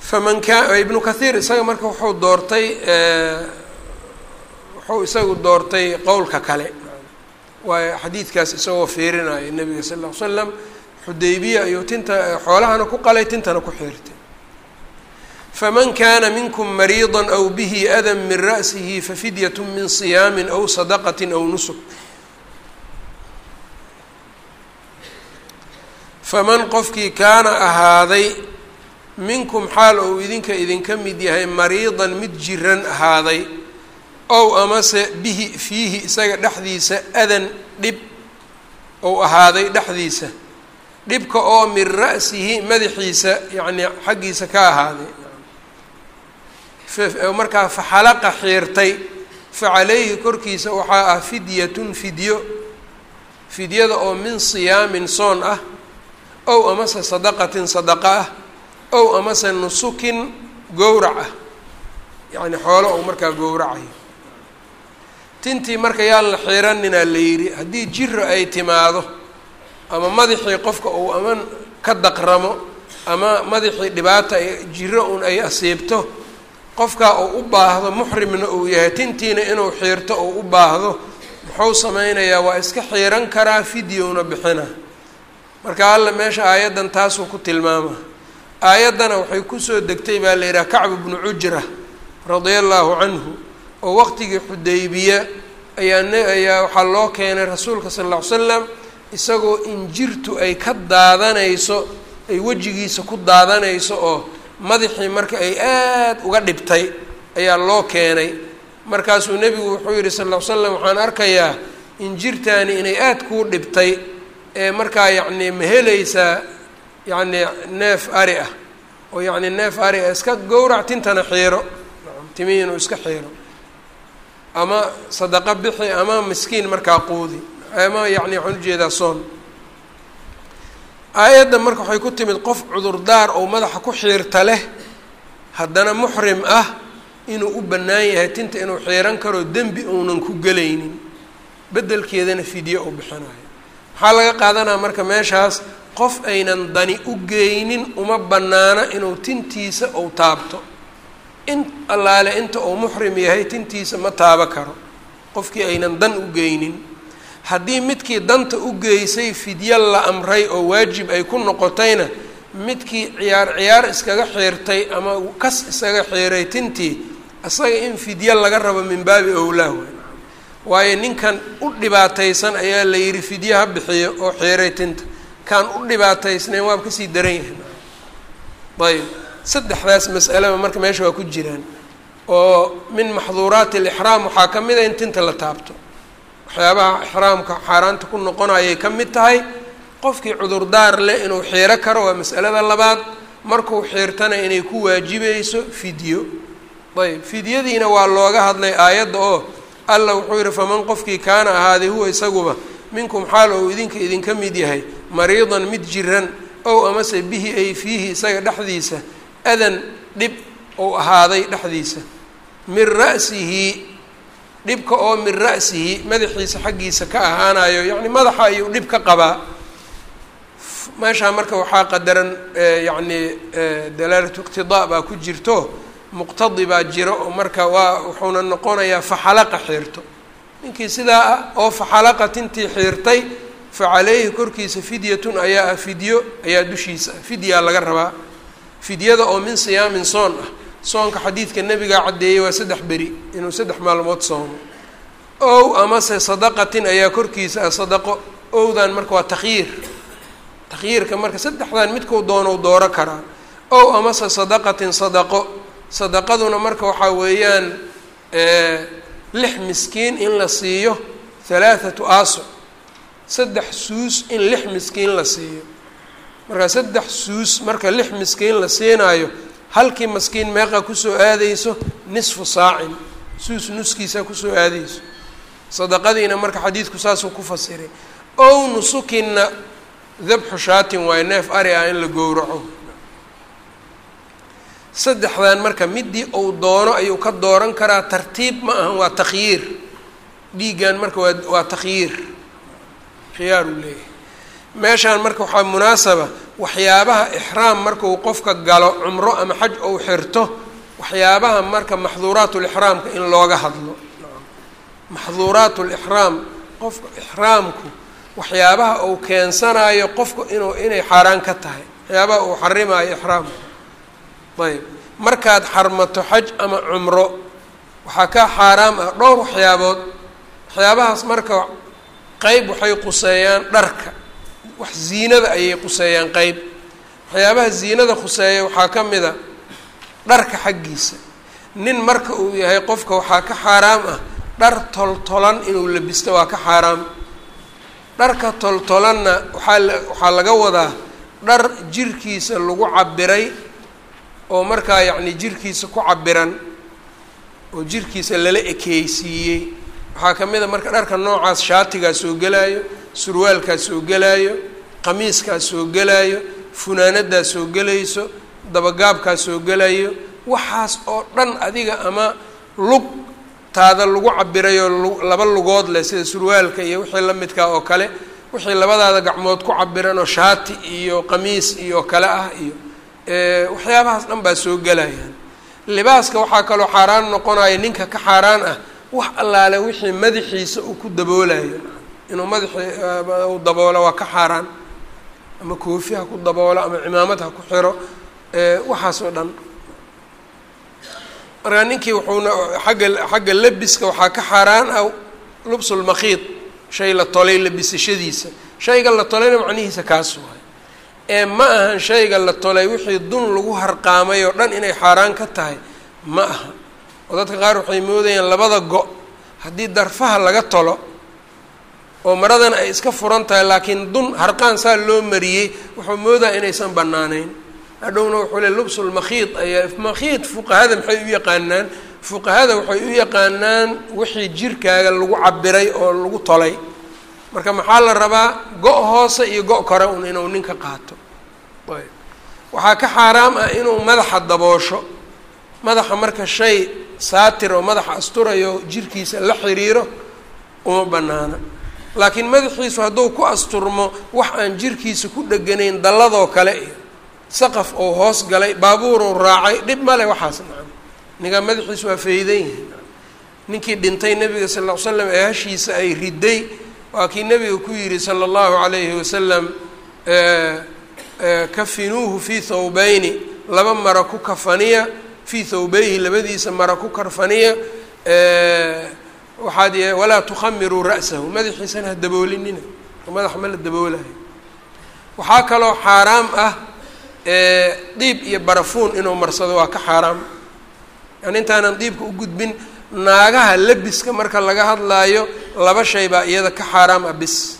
faman kaa ibnu kathiir isaga marka wuxuu doortay wuxuu isagu doortay qowlka kale. Waayo xadiidkaas isagoo fiirinaya nebiga sal ll ly slam xudaybiya ayuu tinta xoolahana ku qalay tintana ku xiirtay faman kana minkum mariida aw bihi adan min ra'sihi fafidyat min صiyaami aw sadaqati aw nusuk faman qofkii kaana ahaaday minkum xaal ou idinka idinka mid yahay mariidan mid jiran ahaaday ow amase bihi fiihi isaga dhexdiisa adan dhib ou ahaaday dhexdiisa dhibka oo min ra'sihi madaxiisa yacnii xaggiisa ka ahaaday markaa faxalaqa xiirtay fa calayhi korkiisa waxaa ah fidyatun fidyo fidyada oo min siyaamin soon ah ow amase sadaqatin sadaqa ah ow amase nusukin gowrac ah. Yacni xoolo ou markaa gowracayo. Tintii marka yaan la xiiraninaa la yidhi haddii jiro ay timaado ama madaxii qofka uu ama ka daqramo ama madaxii dhibaata jiro un ay asiibto qofkaa uu u baahdo muxrimna uu yahay tintiina inuu xiirto uu u baahdo muxuu sameynayaa waa iska xiiran karaa fidyowna bixina. Marka alla meesha aayaddan taasuu ku tilmaama. Aayaddana waxay ku soo degtay baa la yidhaha kacbu bnu cujra radia allaahu canhu oo waqtigii xudaybiya ayaa waxaa loo keenay rasuulka sala alla ly slam isagoo injirtu ay ka daadanayso ay wejigiisa ku daadanayso oo madaxii marka ay aad uga dhibtay ayaa loo keenay. Markaasuu nebigu wuxuu yidhi sal ll ly slam waxaan arkayaa injirtaani inay aada kuu dhibtay ee markaa yacnii ma helaysaa yacnii neef ari ah oo yacni neef ari ah iska gowrac tintana xiiro. Timi inuu iska xiiro. Ama sadaqo bixi ama miskiin markaa quudi ama yacni waxaan u jeedaa soon aayadda marka waxay ku timid qof cudurdaar oo madaxa ku xiirta leh haddana muxrim ah inuu u bannaan yahay tinta inuu xiiran karo dembi uunan ku gelaynin. Beddelkeedana fidye uu bixinayo maxaa laga qaadanaya marka meeshaas qof aynan dani u geynin uma bannaana inuu tintiisa uu taabto. In allaale inta uu muxrim yahay tintiisa ma taabo karo. Qofkii aynan dan u geynin haddii midkii danta u geysay fidye la amray oo waajib ay ku noqotayna midkii ciyaar ciyaar iskaga xiirtay ama kas iskaga xiiray tintii isaga in fidye laga rabo min baabi owlaah wey waayo ninkan u dhibaataysan ayaa la yidhi fidye ha bixiyo oo xiiray tinta. Kaan u dhibaataysnayn waaba ka sii daran yahay. Ayb saddexdaas mas'alaba marka meesha waa ku jiraan. Oo min maxduuraati alixraam waxaa ka mid a in tinta la taabto waxyaabaha ixraamka xaaraanta ku noqonayay ka mid tahay qofkii cudurdaar leh inuu xiiro karo waa mas'alada labaad. Markuu xiirtana inay ku waajibayso fidyo. Ayb fidyadiina waa looga hadlay aayadda oo alla wuxuu yihi faman qofkii kaana ahaaday huwa isaguba minkum xaal ou idinka idinka mid yahay mariidan mid jiran ow amase bihi ay fiihi isaga dhexdiisa adan dhib ou ahaaday dhexdiisa min ra'sihi dhibka oo min ra'sihi madaxiisa xaggiisa ka ahaanayo yacni madaxa ayuu dhib ka qabaa. Meeshaa marka waxaa qadaran yacni dalaalatu iqtidaa baa ku jirto muqtadi baa jiro oo marka waa wuxuuna noqonayaa faxalaqa xiirto ninkii sidaa ah oo faxalaqa tintii xiirtay fa caleyhi korkiisa fidyatun ayaa ah fidyo ayaa dushiisa ah fidyaa laga rabaa. Fidyada oo min siyaamin soon ah soonka xadiidka nebigaa caddeeyey waa saddex beri inuu saddex maalmood soomo. Ow amase sadaqatin ayaa korkiisa ah sadaqo. Owdan marka waa takhyiir takhyiirka marka saddexdan midkuu doonou dooro karaa. Ow amase sadaqatin sadaqo. Sadaqaduna marka waxaa weeyaan lix miskiin in la siiyo halaathatu aaso saddex suus in lix miskiin la siiyo. Marka saddex suus marka lix miskiin la siinaayo halkii maskiin meeqa ku soo aadayso nisfu saacin suus nuskiisa ku soo aadayso. Sadaqadiina marka xadiidku saasuu ku fasiray ow nusukinna dabxu shaatin waayo neef ari ah in la gowraco. Saddexdan marka midii uu doono ayuu ka dooran karaa tartiib ma ahan waa takhyiir. Dhiiggan marka waa waa takhyiir. Khiyaar uu leeyahay meeshaan marka waxaa munaasaba waxyaabaha ixraam markuu qofka galo cumro ama xaj ou xirto waxyaabaha marka maxduuraat lixraamka in looga hadlo. Maxduuraat lixraam qofka ixraamku waxyaabaha uu keensanayo qofka inuu inay xaaraan ka tahay. Waxyaabaha uu xarimaayo ixraamku ayb markaad xarmato xaj ama cumro waxaa kaa xaaraam ah dhowr waxyaabood. Waxyaabahaas marka qeyb waxay quseeyaan dharka wax ziinada ayay quseeyaan qeyb waxyaabaha ziinada khuseeya waxaa ka mid a dharka xaggiisa. Nin marka uu yahay qofka waxaa ka xaaraam ah dhar toltolan inuu labisto waa ka xaaraam. Dharka toltolanna waxaa la waxaa laga wadaa dhar jirkiisa lagu cabiray oo markaa yacni jirkiisa ku cabiran oo jirkiisa lala ekeysiiyey waxaa ka mid a marka dharka noocaas shaatigaa soo gelaayo surwaalkaa soo gelaayo qamiiskaa soo gelaayo funaanadaa soo gelayso dabagaabkaa soo gelayo waxaas oo dhan adiga ama lug taada lagu cabirayo laba lugood leh sida surwaalka iyo wixii la midkaa oo kale wixii labadaada gacmood ku cabiran oo shaati iyo qamiis iyo kale ah iyo waxyaabahaas dhan baa soo gelayaan libaaska waxaa kaloo xaaraan noqonaya ninka ka xaaraan ah wax allaale wixii madaxiisa uu ku daboolayo inuu madaxii daboolo waa ka xaaraan ama koofi ha ku daboolo ama cimaamad ha ku xiro waxaas dhan. Markaa ninkii wuxuuna agga xagga lebiska waxaa ka xaaraan ah lubsulmakhiid shay la tolay labisashadiisa. Shayga la tolayna macnihiisa kaas waay ee ma ahan shayga la tolay wixii dun lagu harqaamay oo dhan inay xaaraan ka tahay ma aha. Oo dadka qaar waxay moodayaan labada go- haddii darfaha laga tolo oo maradana ay iska furan tahay laakiin dun harqaan saa loo mariyey wuxuu moodaa inaysan banaanayn hadhowna wuxuu le lubsulmakhiid ayaa makhiid fuqahada maxay u yaqaanaan? Fuqahada waxay u yaqaanaan wixii jirkaaga lagu cabiray oo lagu tolay. Marka maxaa la rabaa? Go- hoose iyo go- kore un inuu ninka qaato. Waxaa ka xaaraam ah inuu madaxa daboosho. Madaxa marka shay saatir oo madaxa asturayo jirkiisa la xiriiro uma banaana laakiin madaxiisu hadduu ku asturmo wax aan jirkiisa ku dheganayn dalladoo kale iyo saqaf oo hoos galay baabuuruu raacay dhib male waxaas nacam. Ninkaa madaxiisu waa faydan yihi ninkii dhintay nabiga sal ll slam ee hashiisa ay riday waa kii nabiga ku yidhi sala allahu calayhi wasalam kafinuuhu fii thawbayni laba mara ku kafaniya fii thawbayhi labadiisa mara ku karfaniya waxaad walaa tukhamiruu ra'sahu. Madaxiisana ha daboolinina madaxa ma la daboolayo waxaa kaloo xaaraam ah diib iyo barafuun inuu marsado waa ka xaaraam. Yani intaanan diibka u gudbin naagaha labiska marka laga hadlaayo laba shay baa iyada ka xaaraam ah bis.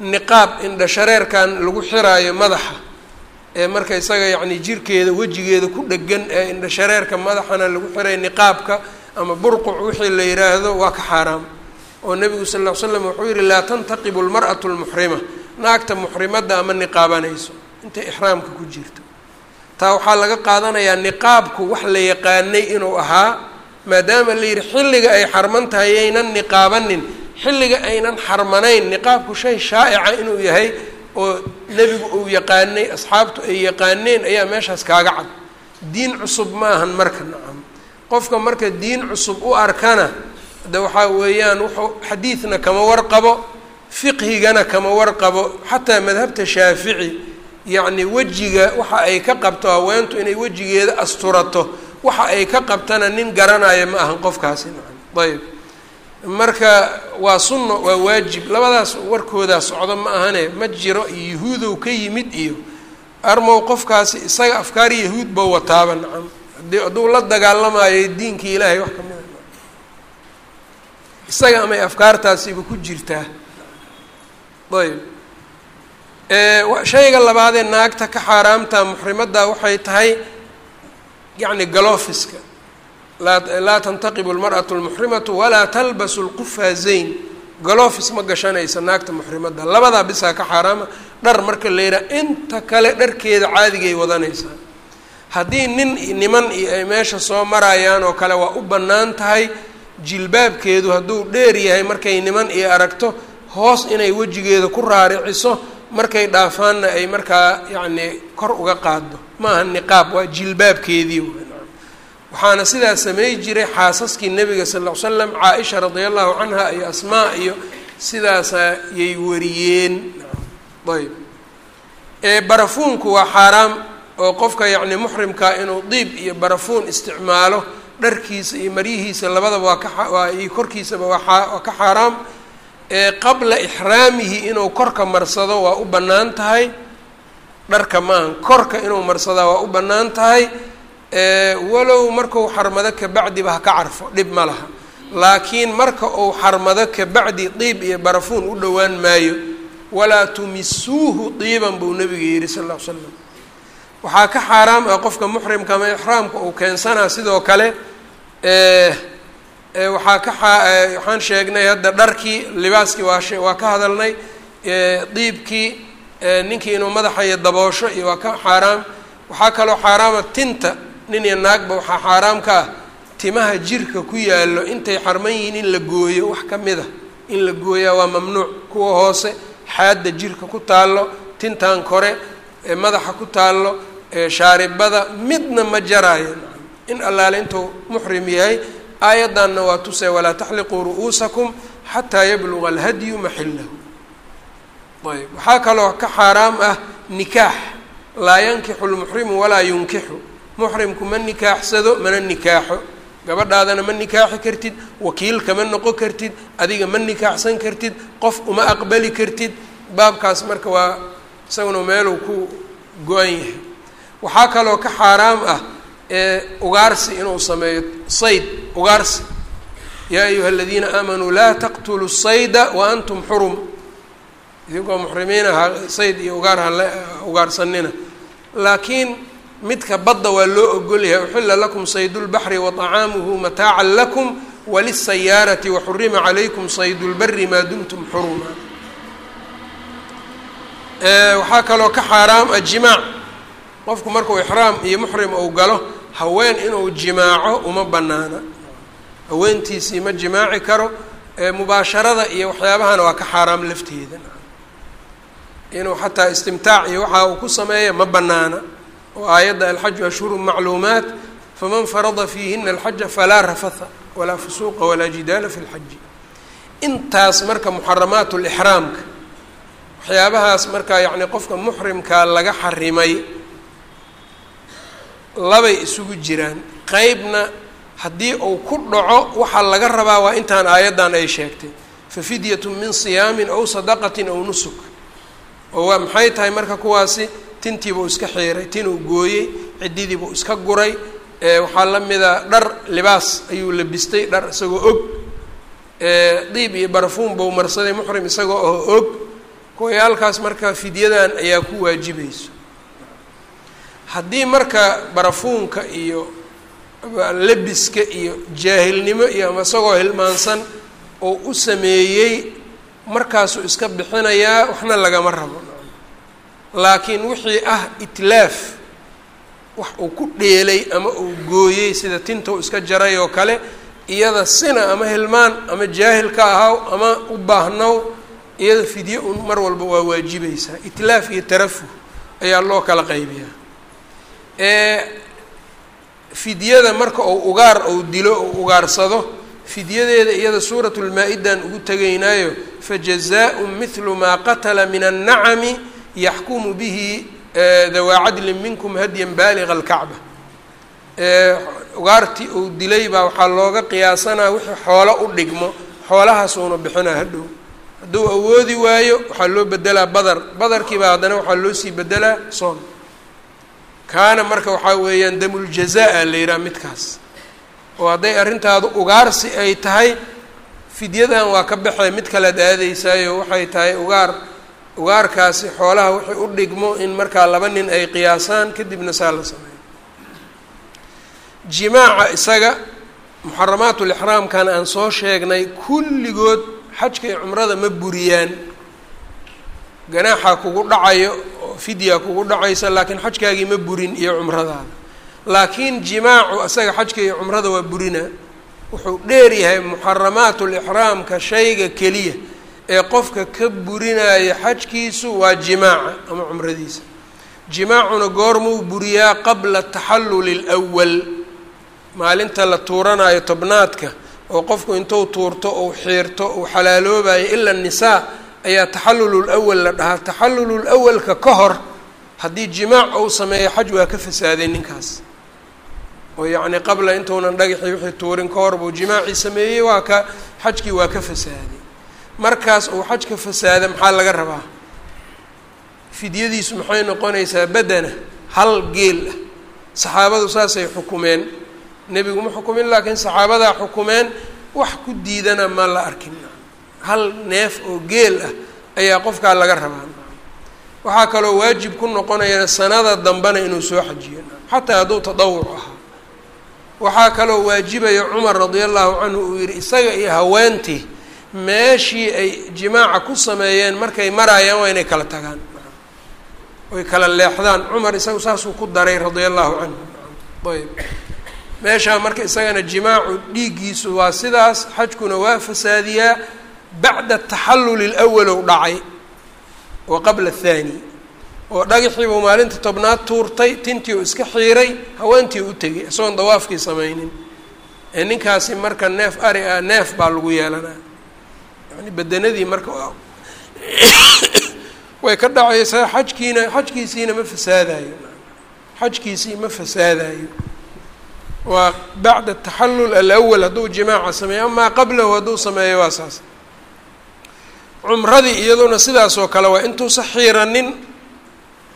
Niqaab indha shareerkan lagu xiraayo madaxa ee marka isaga yacni jirkeeda wejigeeda ku dhegan ee indha shareerka madaxana lagu xirayo niqaabka ama burquc wixii la yidhaahdo waa ka xaaraam. Oo nebigu sal ll ly slam wuxuu yihi laa tantaqibu lmar'atu lmuxrima naagta muxrimadda ama niqaabanayso. Intay ixraamka ku jirto. Taa waxaa laga qaadanayaa niqaabku wax la yaqaanay inuu ahaa maadaama la yidhi xilliga ay xarman tahay yaynan niqaabanin. Xilliga aynan xarmanayn. Niqaabku shay shaa'ica inuu yahay oo nebigu uu yaqaanay asxaabtu ay yaqaaneen ayaa meeshaas kaaga cad. Diin cusub ma ahan marka nacam qofka marka diin cusub u arkana de waxaa weeyaan wuxuu xadiidna kama warqabo fiqhigana kama warqabo xataa madhabta shaafici yacni wejiga waxa ay ka qabto haweentu inay wejigeeda asturato waxa ay ka qabtana nin garanaya ma ahan qofkaasi nacam ayb marka waa sunno waa waajib. Labadaas warkoodaa socdo ma ahane ma jiro iyo yahuudow ka yimid iyo armow qofkaasi isaga afkaar yahuud ba wataaba nacam hadduu la dagaalamayo diinkii ilaahay wax ka mida isaga amay afkaartaasiba ku jirtaa ayb. Shayga labaadee naagta ka xaaraamta muxrimadda waxay tahay yacni galofiska laa tantaqibu lmar'atu lmuxrimatu walaa talbasu lqufaazayn galofis ma gashanaysa naagta muxrimadda labadaa bisaa ka xaaraama dhar marka la yidhaha inta kale dharkeeda caadigay wadanaysaa haddii nin niman iyo ay meesha soo marayaan oo kale waa u bannaan tahay jilbaabkeedu hadduu dheer yahay markay niman iyo aragto hoos inay wejigeeda ku raariciso markay dhaafaanna ay markaa yacni kor uga qaado ma aha niqaab waa jilbaabkeedii waxaana sidaa samey jiray xaasaskii nebiga sal ll ly slam caa-isha radia allahu canha iyo asmaa iyo sidaasa yay wariyeen. Ayb. Barafuunku waa xaaraam oo qofka yacni muxrimkaa inuu diib iyo barafuun isticmaalo dharkiisa iyo maryihiisa labadaba waa kawaa iyo korkiisaba waa ka xaaraam. Qabla ixraamihi inuu korka marsado waa u bannaan tahay. Dharka maaha korka inuu marsadaa waa u bannaan tahay. Walow markau xarmado kabacdiba ha ka carfo dhib ma laha. Laakiin marka uu xarmado kabacdi diib iyo barafuun u dhowaan maayo walaa tumisuuhu diiban buu nabiga yihi sal ll ly slam waxaa ka xaaraam ah qofka muxrimka ama ixraamka uu keensanaa sidoo kale waxaa ka waxaan sheegnay hadda dharkii libaaskii waa waa ka hadalnay diibkii ninkii inuu madaxa iyo daboosho iyo waa ka xaaraam waxaa kaloo xaaraama tinta nin iyo naagba waxaa xaaraam ka ah timaha jirka ku yaallo intay xarman yihiin in la gooyo wax ka mid a in la gooyaa waa mamnuuc kuwa hoose xaadda jirka ku taallo tintan kore madaxa ku taallo shaaribada midna ma jaraayo. In allaale intuu muxrim yahay aayaddanna waa tusee walaa taxliquu ru'uusakum xataa yabluga alhadyu maxillahu. Ayb waxaa kaloo ka xaaraam ah nikaax. Laa yankixu lmuxrimu walaa yunkixu. Muxrimku ma nikaaxsado mana nikaaxo. Gabadhaadana ma nikaaxi kartid wakiil kama noqon kartid adiga ma nikaaxsan kartid qof uma aqbali kartid. Baabkaas marka waa isaguna meeluu ku go-an yahay waxaa kaloo ka xaaraam ah ugaarsi inuu sameeyo sayd ugaarsi. Yaa ayuha aladiina aamanuu laa taqtuluu sayda wa antum xurum idinkoo muxrimiina ha sayd iyo ugaar hale ugaarsanina. Laakiin midka badda waa loo ogolyahay uxila lakum saydulbaxri wa طacaamuhu mataacan lakum walisayaarati waxurima calaykum saydulbari maa dumtum xuruma waxaa kaloo ka xaaraam ah qofku markuu ixraam iyo muxrim uu galo haween inuu jimaaco uma banaana haweentiisii ma jimaaci karo mubaasharada iyo waxyaabahana waa ka xaaraam lafteeda. Inuu xataa istimtaac iyo waxa uu ku sameeya ma banaana oo aayadda alxaju ashhuru macluumaat faman farada fiihina alxaja falaa rafatha walaa fusuuqa walaa jidaala fi lxaji intaas marka muxaramaat lixraamka waxyaabahaas markaa yacni qofka muxrimkaa laga xarimay labay isugu jiraan. Qeybna haddii uu ku dhaco waxaa laga rabaa waa intaan aayaddan ay sheegtay. Fa fidyatun min siyaamin aw sadaqatin aw nusuk. Oo waa maxay tahay marka kuwaasi? Tintiibuu iska xiiray tinuu gooyey ciddidiibuu iska guray. Waxaa la mida dhar libaas ayuu labistay dhar isagoo og. Diib iyo barafuun buu marsaday muxrim isagoo oo og. Kuwayaalkaas marka fidyadan ayaa ku waajibayso haddii marka barafuunka iyo labiska iyo jaahilnimo iyo ama isagoo hilmaansan oo u sameeyey markaasuu iska bixinayaa waxna lagama rabo. Laakiin wixii ah itlaaf wax uu ku dheelay ama uu gooyey sida tinta u iska jaray oo kale iyada sina ama hilmaan ama jaahil ka ahaw ama u baahnow iyada fidye un mar walba waa waajibaysaa. Itlaaf iyo tarafuh ayaa loo kala qaybiyaa fidyada marka uu ugaar ou dilo ou ugaarsado fidyadeeda iyada suuratu lmaa-idan ugu tegaynaayo fajazaa-un mithlu maa qatala min annacami yaxkumu bihi dawaa cadlin minkum hadyan baaliga alkacba. Ugaartii uu dilay baa waxaa looga qiyaasanaa wixii xoolo u dhigmo xoolahaasuuna bixinaa hadhow. Hadduu awoodi waayo waxaa loo bedelaa badar. Badarkiibaa haddana waxaa loo sii bedelaa soon kaana marka waxaa weeyaan damuljazaa la yidhaha midkaas. Oo hadday arrintaadu ugaarsi ay tahay fidyadan waa ka baxee mid kalead aadaysaayo waxay tahay ugaar. Ugaarkaasi xoolaha wixii u dhigmo in markaa laba nin ay qiyaasaan kadibna saa la sameeyo. Jimaaca isaga muxaramaatulixraamkan aan soo sheegnay kulligood xajka iyo cumrada ma buriyaan. Ganaaxa kugu dhacayo fidya kugu dhacaysa laakiin xajkaagii ma burin iyo cumradaada laakiin jimaacu isaga xajka iyo cumrada waa burina wuxuu dheer yahay muxaramaatulixraamka shayga keliya ee qofka ka burinaya xajkiisu waa jimaaca ama cumradiisa. Jimaacuna goormuu buriyaa qabla taxalluli lwal maalinta la tuuranayo tobnaadka oo qofku intuu tuurto ou xiirto uu xalaaloobayo ila nisaa ayaa taxallululawal la dhahaa. Taxallululawalka ka hor haddii jimaac uu sameeyo xaj waa ka fasaaday ninkaas. Oo yacni qabla intuunan dhagaxii wixii tuurin ka hor buu jimaacii sameeyey waa ka xajkii waa ka fasaaday. Markaas uu xajka fasaada maxaa laga rabaa? Fidyadiisu maxay noqonaysaa badana hal geel ah. Saxaabadu saasay xukumeen. Nebigu ma xukumin laakiin saxaabadaa xukumeen wax ku diidana ma la arkin hal neef oo geel ah ayaa qofkaa laga rabaa. Waxaa kaloo waajib ku noqonaya sanada dambena inuu soo xajiyo xataa hadduu tadawuc ahaa. Waxaa kaloo waajibaya cumar radia allahu canhu uu yihi isaga iyo haweentii meeshii ay jimaaca ku sameeyeen markay maraayaan waa inay kala tagaan. Oy kala leexdaan. Cumar isagu saasuu ku daray radia allahu canhu. Ayb. Meeshaa marka isagana jimaacu dhiiggiisu waa sidaas xajkuna waa fasaadiyaa bacda taxalluli lwalow dhacay wa qabla athaani oo dhagaxiibuu maalinta tobnaad tuurtay tintii uu iska xiiray haweentii u tegay isagoon dawaafkii samaynin. Ee ninkaasi marka neef ari ah neef baa lagu yeelanaa. Yani badanadii marka way ka dhacaysaa xajkiina xajkiisiina ma fasaadayo xajkiisii ma fasaadayo waa bacda taxallul alawal hadduu jimaaca sameeyo amaa qablahu hadduu sameeyo waa saas cumradii iyaduna sidaasoo kale waa intuusa xiiranin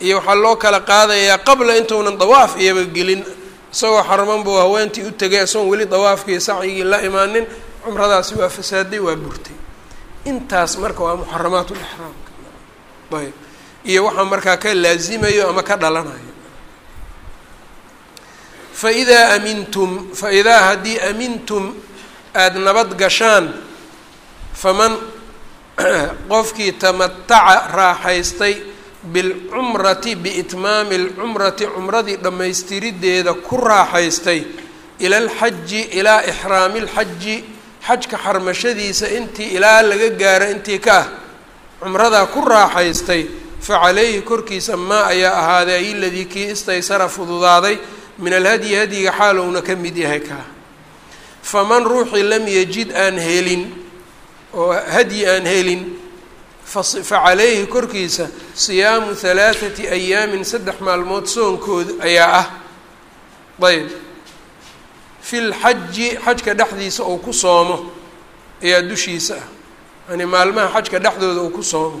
iyo waxaa loo kala qaadayaa qabla intuunan dawaaf iyaba gelin. Isagoo xarman buu haweentii u tegay isagoon weli dawaafkii sacyigii la imaanin cumradaasi waa fasaaday waa burtay intaas marka waa muxaramaat lixraamka ayb. Iyo waxaa markaa ka laazimayo ama ka dhalanayo. Faidaa amintum faidaa haddii amintum aada nabad gashaan faman qofkii tamataca raaxaystay bilcumrati biitmaami alcumrati cumradii dhammaystirideeda ku raaxaystay ila alxaji ilaa ixraami lxaji xajka xarmashadiisa intii ilaa laga gaaro intii ka ah cumradaa ku raaxaystay fa calayhi korkiisa maa ayaa ahaaday ay ladii kii istaysara fududaaday min alhadyi hadyiga xaalowna ka mid yahay kaa faman ruuxii lam yajid aan helin oo hadyi aan helin fa calayhi korkiisa siyaamu halaathati ayaamin saddex maalmood soonkooda ayaa ah. Ayb. Fi lxaji xajka dhexdiisa uu ku soomo ayaa dushiisa ah. Yani maalmaha xajka dhexdooda uu ku soomo.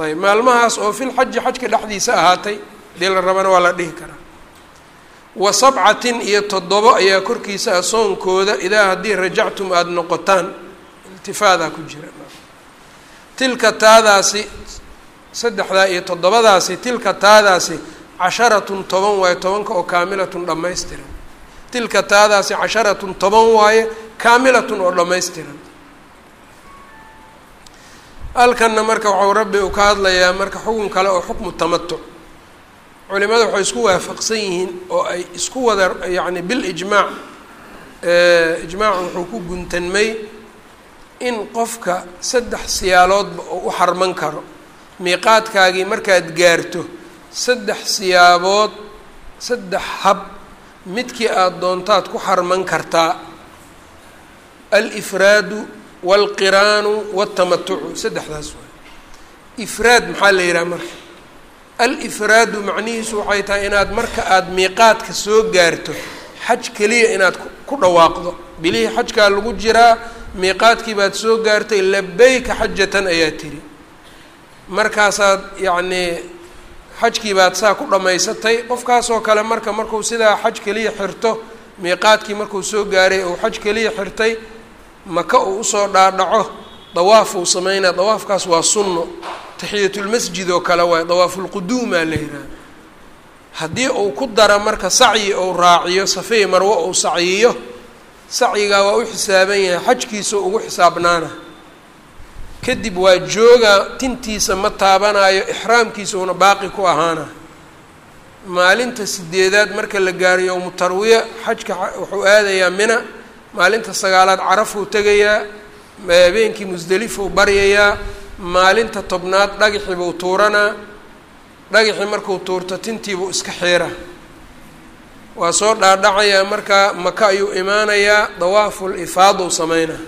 Ayb. Maalmahaas oo filxaji xajka dhexdiisa ahaatay haddii la rabana waa la dhihi karaa. Wa sabcatin iyo toddobo ayaa korkiisa ah soonkooda idaa haddii rajactum aada noqotaan iltifaadaa ku jira. tilka taadaasi saddexdaa iyo toddobadaasi tilka taadaasi casharatun toban waaye tobanka oo kaamilatun dhammaystiran tilka taadaasi casharatun toban waaye kaamilatun oo dhammaystiran halkanna marka waxau rabbi uu ka hadlayaa marka xukun kale oo xukmu tamatuc culimada waxay isku waafaqsan yihiin oo ay isku wada yacni bilijmaac ijmaacu wuxuu ku guntanmay in qofka saddex siyaaloodba oo u xarman karo miiqaadkaagii markaad gaarto saddex siyaabood saddex hab midkii aada doontaad ku xarman kartaa alifraadu waalqiraanu waaltamatucu saddexdaas waay. Ifraad maxaa la yidhaha marka? Alifraadu macnihiisu waxay tahay inaad marka aada miiqaadka soo gaarto xaj keliya inaad ku dhawaaqdo bilihii xajkaa lagu jiraa miiqaadkii baad soo gaartay labayka xajatan ayaa tiri. Markaasaad yacnii xajkii baad saa ku dhammaysatay qofkaasoo kale marka markuu sidaa xaj keliya xirto miiqaadkii markuu soo gaaray ou xaj keliya xirtay maka uu u soo dhaadhaco dawaaf uu sameynaa. Dawaafkaas waa sunno. Taxiyatulmasjid oo kale waay dawaafulquduumaa la yidhaha haddii uu ku dara marka sacyi ou raaciyo safey marwo ou sacyiyo sacyigaa waa u xisaaban yahay xajkiisa ugu xisaabnaana. Kadib waa jooga tintiisa ma taabanayo ixraamkiisa una baaqi ku ahaana. Maalinta sideedaad marka la gaaro yowmu tarwiya xajka wuxuu aadayaa mina. Maalinta sagaalaad carafuu tegayaa habeenkii musdelifuu baryayaa. Maalinta tobnaad dhagaxii buu tuuranaa dhagaxii markuu tuurto tintiibuu iska xiira waa soo dhaadhacayaa markaa maka ayuu imaanayaa dawaaful ifaaduu sameynaa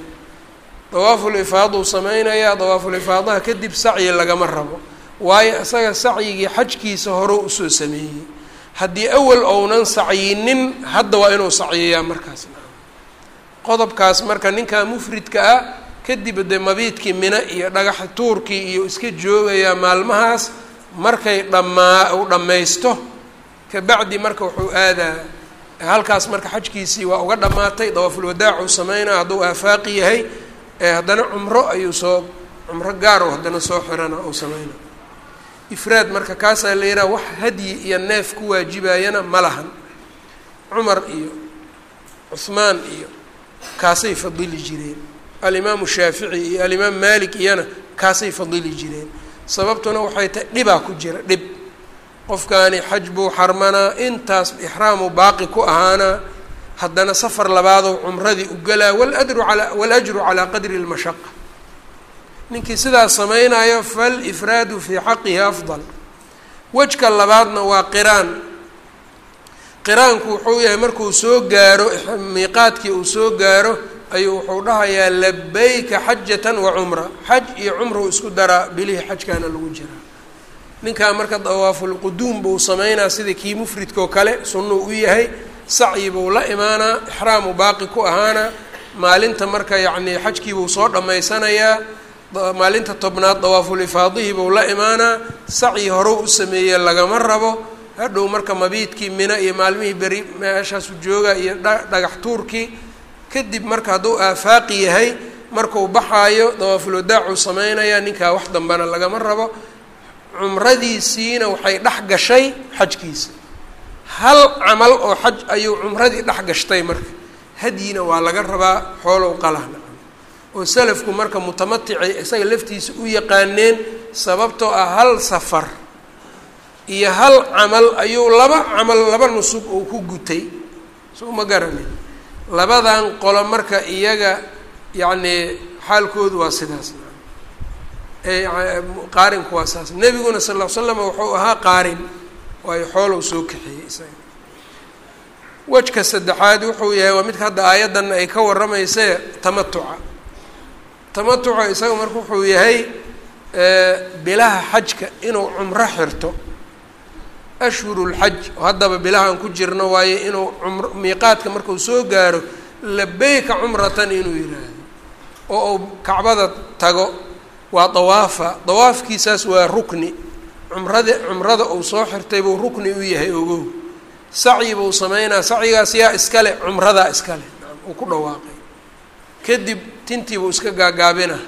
dawaaful ifaaduu sameynayaa dawaaful ifaadaha kadib sacyi lagama rabo. Waayo isaga sacyigii xajkiisa hore u soo sameeyey. Haddii awal ounan sacyinin hadda waa inuu sacyiyaa markaas. Qodobkaas marka ninkaa mufridka ah kadib dee mabiidkii mine iyo dhagax tuurkii iyo iska joogayaa maalmahaas markay dhammaa uu dhammaysto kabacdi marka wuxuu aadaa halkaas marka xajkiisii waa uga dhammaatay dawaafulwadaacu sameynaa hadduu aafaaqi yahay haddana cumro ayuu soo cumro gaaro haddana soo xirana uu sameyna ifraad marka kaasaa la yidhaha wax hadyi iyo neef ku waajibayana ma lahan. Cumar iyo cuhmaan iyo kaasay fadili jireen. Alimaamu shaafici iyo alimaam maalik iyana kaasay fadili jireen. Sababtuna waxay tahay dhibaa ku jira dhib qofkaani xaj buu xarmanaa intaas ixraamu baaqi ku ahaanaa haddana safar labaadou cumradii u galaa waladru alaa walajru calaa qadri lmashaqa ninkii sidaas samaynayo falifraadu fii xaqihi afdal. Wejka labaadna waa qiraan. Qiraanku wuxuu yahay markuu soo gaaro miiqaadkii uu soo gaaro ayuu wuxuu dhahayaa labayka xajatan wa cumra. Xaj iyo cumrau isku daraa bilihii xajkaana lagu jiraa ninkaa marka dawaafulquduum buu sameynaa sida kii mufridkao kale sunnuu u yahay sacyi buu la imaanaa ixraamu baaqi ku ahaana maalinta marka yacnii xajkiibuu soo dhammaysanayaa maalinta tobnaad dawaafulifaadihii buu la imaanaa sacyi horeu u sameeyey lagama rabo hadhow marka mabiidkii mina iyo maalmihii beri meeshaasu jooga iyo dhagax tuurkii kadib marka hadduu aafaaqi yahay markuu baxaayo dawaafulwadaacuu sameynaya ninkaa wax dambana lagama rabo cumradiisiina waxay dhex gashay xajkiisa. Hal camal oo xaj ayuu cumradii dhex gashtay marka. Hadyina waa laga rabaa xoolow qalahna oo salafku marka mutamaticay isaga laftiisa u yaqaaneen sababtoo ah hal safar iyo hal camal ayuu laba camal laba nusub oo ku gutay. Soo ma garanin labadan qolo marka iyaga yacni xaalkoodu waa sidaas qaarinku waa saas nebiguna sal ll slam wuxuu ahaa qaarin waayo xoolow soo kaxeeyey isaga. Wejka saddexaad wuxuu yahay waa midka hadda aayaddan ay ka warramaysee tamatuca. Tamatuca isaga marka wuxuu yahay bilaha xajka inuu cumro xirto. Ashhurulxaj oo haddaba bilahaan ku jirno waayo inuu cumr miiqaadka markuu soo gaaro labeyka cumratan inuu yidhaahdo. Oo uu kacbada tago waa dawaafa. Dawaafkiisaas waa rukni. Cumrada cumrada uu soo xirtay buu rukni u yahay ogow. Sacyi buu sameynaa sacyigaas yaa iskale cumradaa iskale. Uu ku dhawaaqay. Kadib tintiibuu iska gaagaabina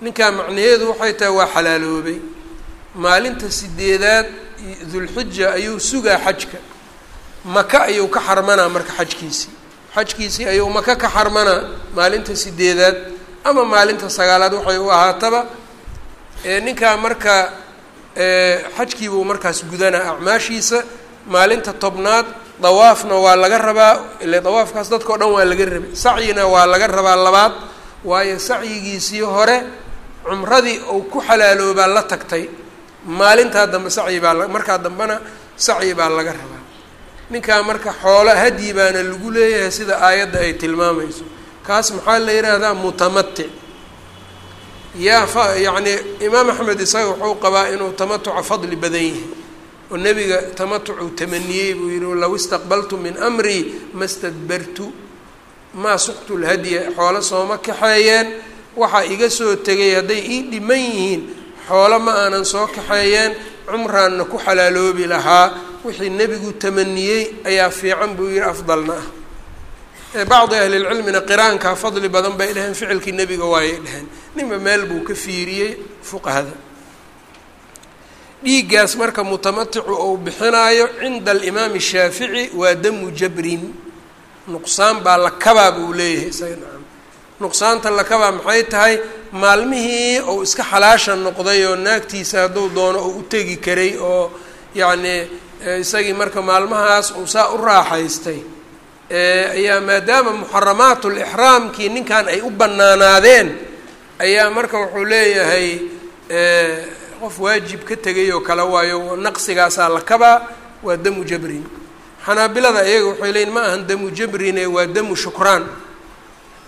ninkaa macnaheedu waxay tahay waa xalaaloobay. Maalinta sideedaad dulxija ayuu sugaa xajka. Maka ayuu ka xarmanaa marka xajkiisii. Xajkiisii ayuu maka ka xarmanaa maalinta sideedaad ama maalinta sagaalaad waxay u ahaataba ninkaa marka xajkiibuu markaas gudanaa acmaashiisa maalinta tobnaad dawaafna waa laga rabaa ile dawaafkaas dadkao dhan waa laga rabay sacyina waa laga rabaa labaad waayo sacyigiisii hore cumradii uu ku xalaaloobaa la tagtay. Maalintaa dambe sacyi baa markaa dambena sacyi baa laga rabaa. Ninkaa marka xoolo hadyi baana lagu leeyahay sida aayadda ay tilmaamayso kaas maxaa la yidhaahdaa mutamatic yaa fa yacni imaam axmed isaga wuxuu qabaa inuu tamatuca fadli badan yahay oo nebiga tamatucuu tamaniyey buu yihi low istaqbaltu min amrii ma stadbartu maa suqtu lhadya xoolo sooma kaxeeyeen waxaa iga soo tegay hadday ii dhiman yihiin xoolo ma aanan soo kaxeeyeen cumraanna ku xalaaloobi lahaa. Wixii nebigu tamaniyey ayaa fiican buu yihi afdalna ah bacdi ahlilcilmina qiraankaa fadli badan bay dhaheen ficilkii nebiga waayay dhaheen. Ninba meel buu ka fiiriyey fuqahada. Dhiiggaas marka mutamaticu uu bixinaayo cinda alimaami shaafici waa damu jabrin. Nuqsaan baa la kabaa buu leeyahay isaga nacam. Nuqsaanta la kabaa maxay tahay? Maalmihii uu iska xalaasha noqday oo naagtiisa hadduu doono uu u tegi karay oo yacni isagii marka maalmahaas uu saa u raaxaystay ayaa maadaama muxaramaat lixraamkii ninkan ay u bannaanaadeen ayaa marka wuxuu leeyahay qof waajib ka tegay oo kale waayo naqsigaasaa la kabaa waa damu jabrin. Xanaabilada iyaga waxay leeyiin ma ahan damu jabrine waa damu shukraan.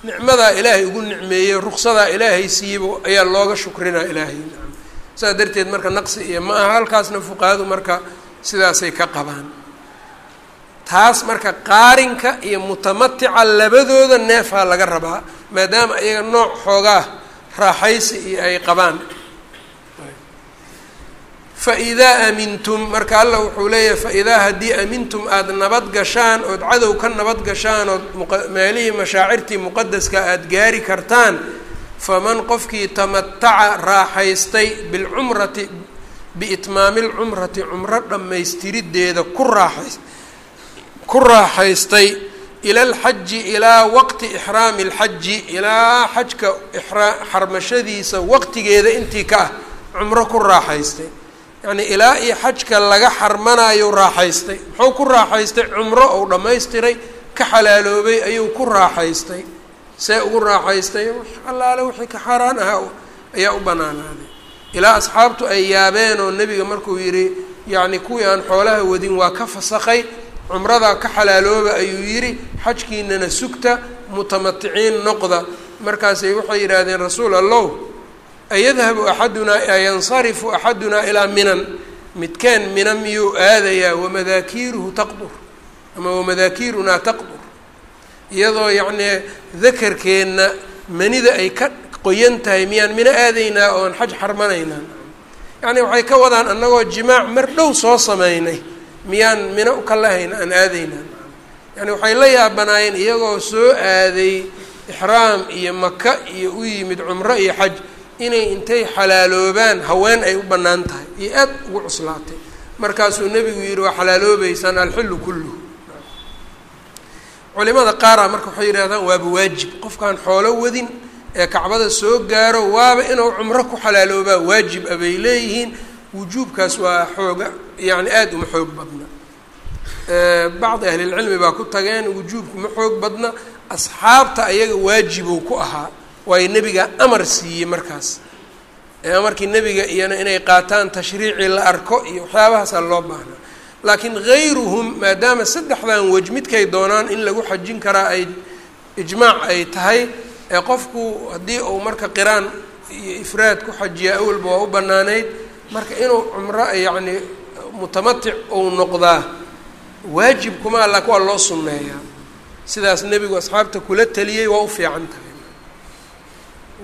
Nicmadaa ilaahay ugu nicmeeyey ruksadaa ilaahay siibo ayaa looga shukrinaa ilaahay. Saas darteed marka naqsi iyo ma aha halkaasna fuqahadu marka sidaasay ka qabaan taas marka qaarinka iyo mutamatica labadooda neefaa laga rabaa maadaama iyaga nooc xoogaa raaxaysi iyo ay qabaan. Faidaa amintum marka alla wuxuu leeyahay faidaa haddii amintum aada nabad gashaan ood cadow ka nabad gashaan ood meelihii mashaacirtii muqadaska aada gaari kartaan faman qofkii tamataca raaxaystay bilcumrati biitmaami lcumrati cumro dhammaystirideeda ku raaxays ku raaxaystay ila alxaji ilaa waqti ixraami alxaji ilaa xajka xarmashadiisa waqtigeeda intii ka ah cumro ku raaxaystay. Yacni ilaa iyo xajka laga xarmanayo raaxaystay. Muxuu ku raaxaystay? Cumro ou dhammaystiray ka xalaaloobay ayuu ku raaxaystay. See ugu raaxaystay allaale wixii ka xaaraan ahaa ayaa u banaanaaday ilaa asxaabtu ay yaabeen oo nebiga markuu yidhi yacni kuwii aan xoolaha wadin waa ka fasakay cumradaa ka xalaalooba ayuu yidhi xajkiinana sugta mutamaticiin noqda. Markaasay waxay yidhaahdeen rasuul allow ayadhabu axadunaa ayansarifu axadunaa ilaa minan? Midkeen mina miyuu aadayaa? Wamadaakiiruhu taqdur. Ama wamadaakiirunaa taqdur. Iyadoo yacnii dakarkeenna manida ay ka qoyan tahay miyaan mina aadaynaa oon xaj xarmanaynaa? Yacni waxay ka wadaan annagoo jimaac mar dhow soo sameynay miyaan mina u kalahayna aan aadayna. Yani waxay la yaabanaayeen iyagoo soo aaday ixraam iyo maka iyo u yimid cumro iyo xaj inay intay xalaaloobaan haween ay u bannaan tahay. Iyo aad ugu cuslaatay. Markaasuu nebigu yidhi waa xalaaloobeysaan alxillu kulluhu. Culimada qaara marka waxay yidhahdaan waaba waajib. Qofkaan xoolo wadin ee kacbada soo gaaro waaba inuu cumro ku xalaaloobaa. Waajib a bay leeyihiin wujuubkaas waa xooga yacni aada uma xoog badna. Bacdi ahlilcilmi baa ku tageen wujuubku ma xoog badna asxaabta ayaga waajibuu ku ahaa waayo nebigaa amar siiyey markaas. Amarkii nebiga iyana inay qaataan tashriicii la arko iyo waxyaabahaasaa loo baahnaa laakiin hayruhum maadaama saddexdan wej midkay doonaan in lagu xajin karaa ay ijmaac ay tahay ee qofku haddii uu marka qiraan iyo ifraad ku xajiyaa awalba waa u banaanayd marka inuu cumro yacni mutamatic uu noqdaa waajib kuma laakin waa loo sunneeyaa. Sidaas nebigu asxaabta kula taliyey waa u fiican tahay.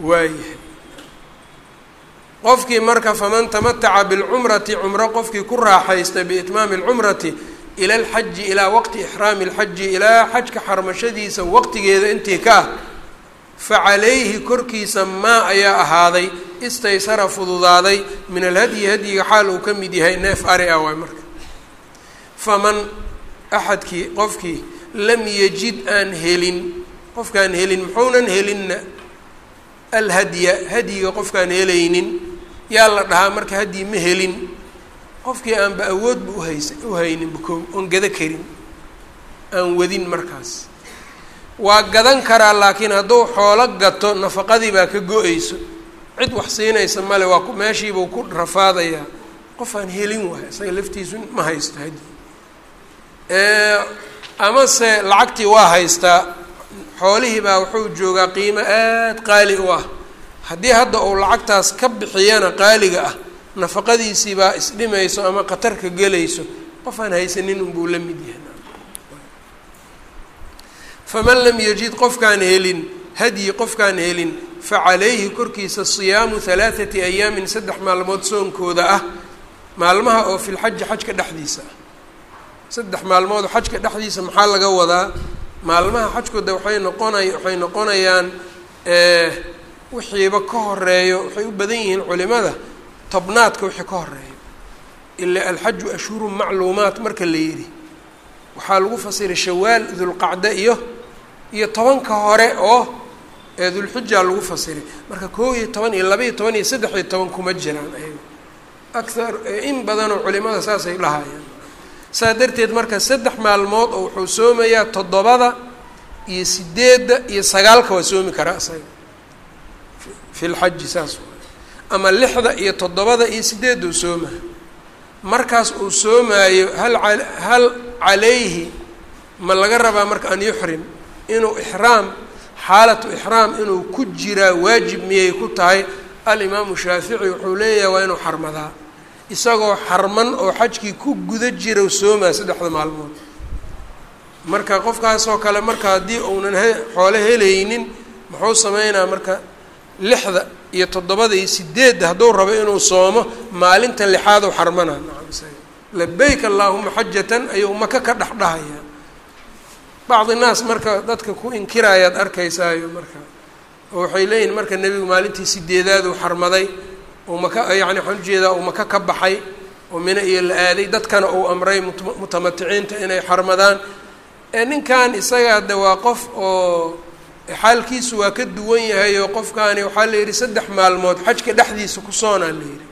Waayahay. Qofkii marka faman tamataca bilcumrati cumro qofkii ku raaxaysta biitmaami alcumrati ila alxaji ilaa waqti ixraami alxaji ilaa xajka xarmashadiisa waqtigeeda intii ka ah fa calayhi korkiisa maa ayaa ahaaday istaysara fududaaday min alhadyi hadyiga xaal uu ka mid yahay neef ari ah waay marka. Faman axadkii qofkii lam yajid aan helin qofkaan helin muxuunan helinna alhadya hadyiga qofkaan helaynin yaa la dhahaa marka hadyi ma helin qofkii aanba awoodba uhaysa u haynin bukow oon gada karin aan wadin markaas waa gadan karaa laakiin hadduu xoolo gato nafaqadii baa ka go'ayso. Cid wax siinaysa male waa meeshiibuu ku rafaadayaa qof aan helin waay isaga laftiisu ma haysto hadyi amase lacagtii waa haystaa xoolihii baa wuxuu joogaa qiimo aad qaali u ah. Haddii hadda uu lacagtaas ka bixiyana qaaliga ah nafaqadiisii baa isdhimayso ama khatarka gelayso qof aan haysanin unbuu la mid yahay faman lam yajid qofkaan helin hadyi qofkaan helin fa calayhi korkiisa siyaamu halaathati ayaamin saddex maalmood soonkooda ah maalmaha oo filxaji xajka dhexdiisa. Ah saddex maalmood xajka dhexdiisa maxaa laga wadaa? Maalmaha xajkooda waxay noqonay waxay noqonayaan wixiiba ka horeeyo waxay u badan yihiin culimada tobnaadka wixii ka horeeyo ila alxaju ashhurun macluumaat marka la yidhi waxaa lagu fasiray shawaal dulqacda iyo iyo tobanka hore oo dulxujaa lagu fasiray. Marka koo iyo toban iyo laba iyo toban iyo saddex iyo toban kuma jiraan ayaga akthar in badanoo culimada saasay dhahayaan. Saa darteed marka saddex maalmood oo wuxuu soomayaa toddobada iyo sideedda iyo sagaalka waa soomi karaa isaga fi lxaji saas ama lixda iyo toddobada iyo sideedda u soomayo. Markaas uu soomaayo hal hal calayhi ma laga rabaa marka an yuxrim inuu ixraam xaalatu ixraam inuu ku jiraa waajib miyay ku tahay alimaamu shaafici wuxuu leeyahay waa inuu xarmadaa. Isagoo xarman oo xajkii ku guda jira soomaa saddexda maalmood. Marka qofkaasoo kale marka haddii uunan he xoolo helaynin muxuu sameynaa marka lixda iyo toddobada iyo sideedda hadduu rabo inuu soomo maalinta lixaad u xarmana labayk allaahuma xajatan ayuu maka ka dhexdhahayaa bacdi naas marka dadka ku inkiraayaad arkaysaayo marka. Oo waxay leeyihiin marka nebigu maalintii sideedaad uu xarmaday uu maka yacni waxaan u jeedaa uu maka ka baxay oo mino iyo la aaday dadkana uu amray mutamaticiinta inay xarmadaan. Ee ninkan isaga de waa qof oo xaalkiisu waa ka duwan yahay oo qofkaani waxaa la yidhi saddex maalmood xajka dhexdiisa ku soonaa la yidhi.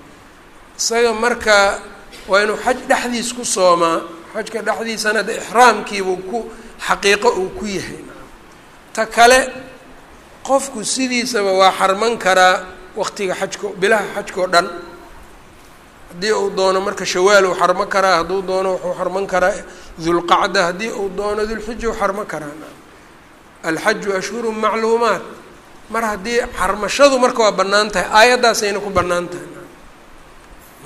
Isaga marka waa inuu xaj dhexdiis ku soomaa xajka dhexdiisana de ixraamkiibuu ku xaqiiqo uu ku yahay. Ta kale qofku sidiisaba waa xarman karaa waqtiga xajko bilaha xajka o dhan. Haddii uu doono marka shawaal uu xarman karaa hadduu doono wuxuu xarman karaa dulqacda haddii uu doono dulxija u xarman karaa. Alxaju ashhurun macluumaat. Mar haddii xarmashadu marka waa bannaan tahay aayaddaasayna ku bannaan tahay.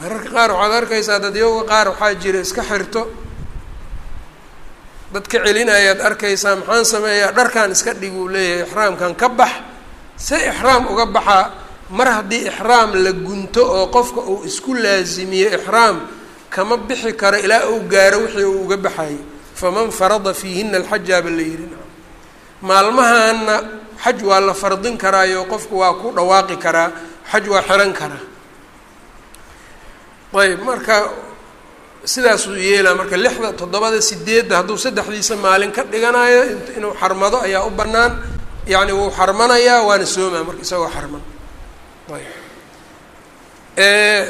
Mararka qaar waxaad arkaysaa dadyowga qaar waxaa jira iska xirto dadka celinayaad arkaysaa maxaan sameeyaa? Dharkan iska dhig uu leeyahay ixraamkan ka bax. Se ixraam uga baxaa mar haddii ixraam la gunto oo qofka uu isku laasimiyo ixraam kama bixi karo ilaa uu gaaro wixii uu uga baxayay faman farada fiihina alxajaaba la yihi maalmahaana xaj waa la fardin karaayo qofku waa ku dhawaaqi karaa xaj waa xiran karaa. Ayb marka sidaasuu yeelaa marka lixda toddobada sideedda hadduu saddexdiisa maalin ka dhiganayo inuu xarmado ayaa u bannaan. Yacni wuu xarmanayaa waana soomaa marka isagoo xarman.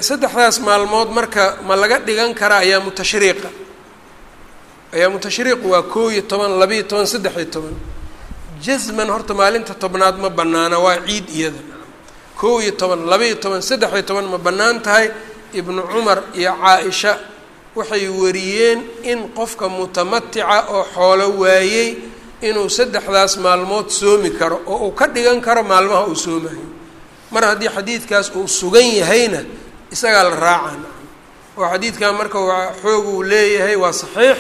Saddexdaas maalmood marka ma laga dhigan karaa ayaamu tashriiqa ayaamu tashriiqu waa koo iyo toban labiiyo toban saddex iyo toban. Jasman horta maalinta tobnaad ma banaana waa ciid iyada. Koo iyo toban laba-iyo toban saddex iyo toban ma bannaan tahay. Ibnu cumar iyo caa-isha waxay wariyeen in qofka mutamatica oo xoolo waayey inuu saddexdaas maalmood soomi karo oo uu ka dhigan karo maalmaha uu soomayo mar haddii xadiidkaas uu sugan yahayna isagaa la raacana oo xadiidkan marka waa xoog uu leeyahay waa saxiix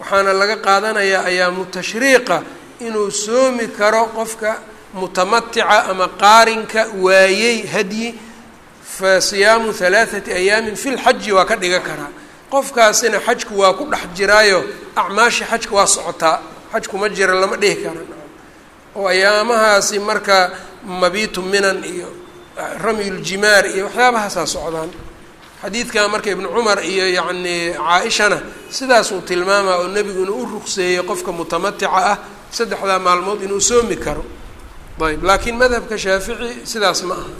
waxaana laga qaadanayaa ayaamu tashriiqa inuu soomi karo qofka mutamatica ama qaarinka waayey hadyi fa siyaamu halaathati ayaamin fi lxaji waa ka dhigan karaa qofkaasina xajku waa ku dhex jiraayo acmaasha xajka waa socotaa xajku ma jira lama dhihi kara oo ayaamahaasi marka mabiitu minan iyo ramyuljimaar iyo waxyaabahaasaa socdaan. Xadiidkan marka ibnu cumar iyo yacni caa-ishana sidaasuu tilmaamaa oo nebigu inuu u ruqseeyey qofka mutamatica ah saddexdaa maalmood inuu soomi karo. Ayb laakiin madhabka shaafici sidaas ma aha.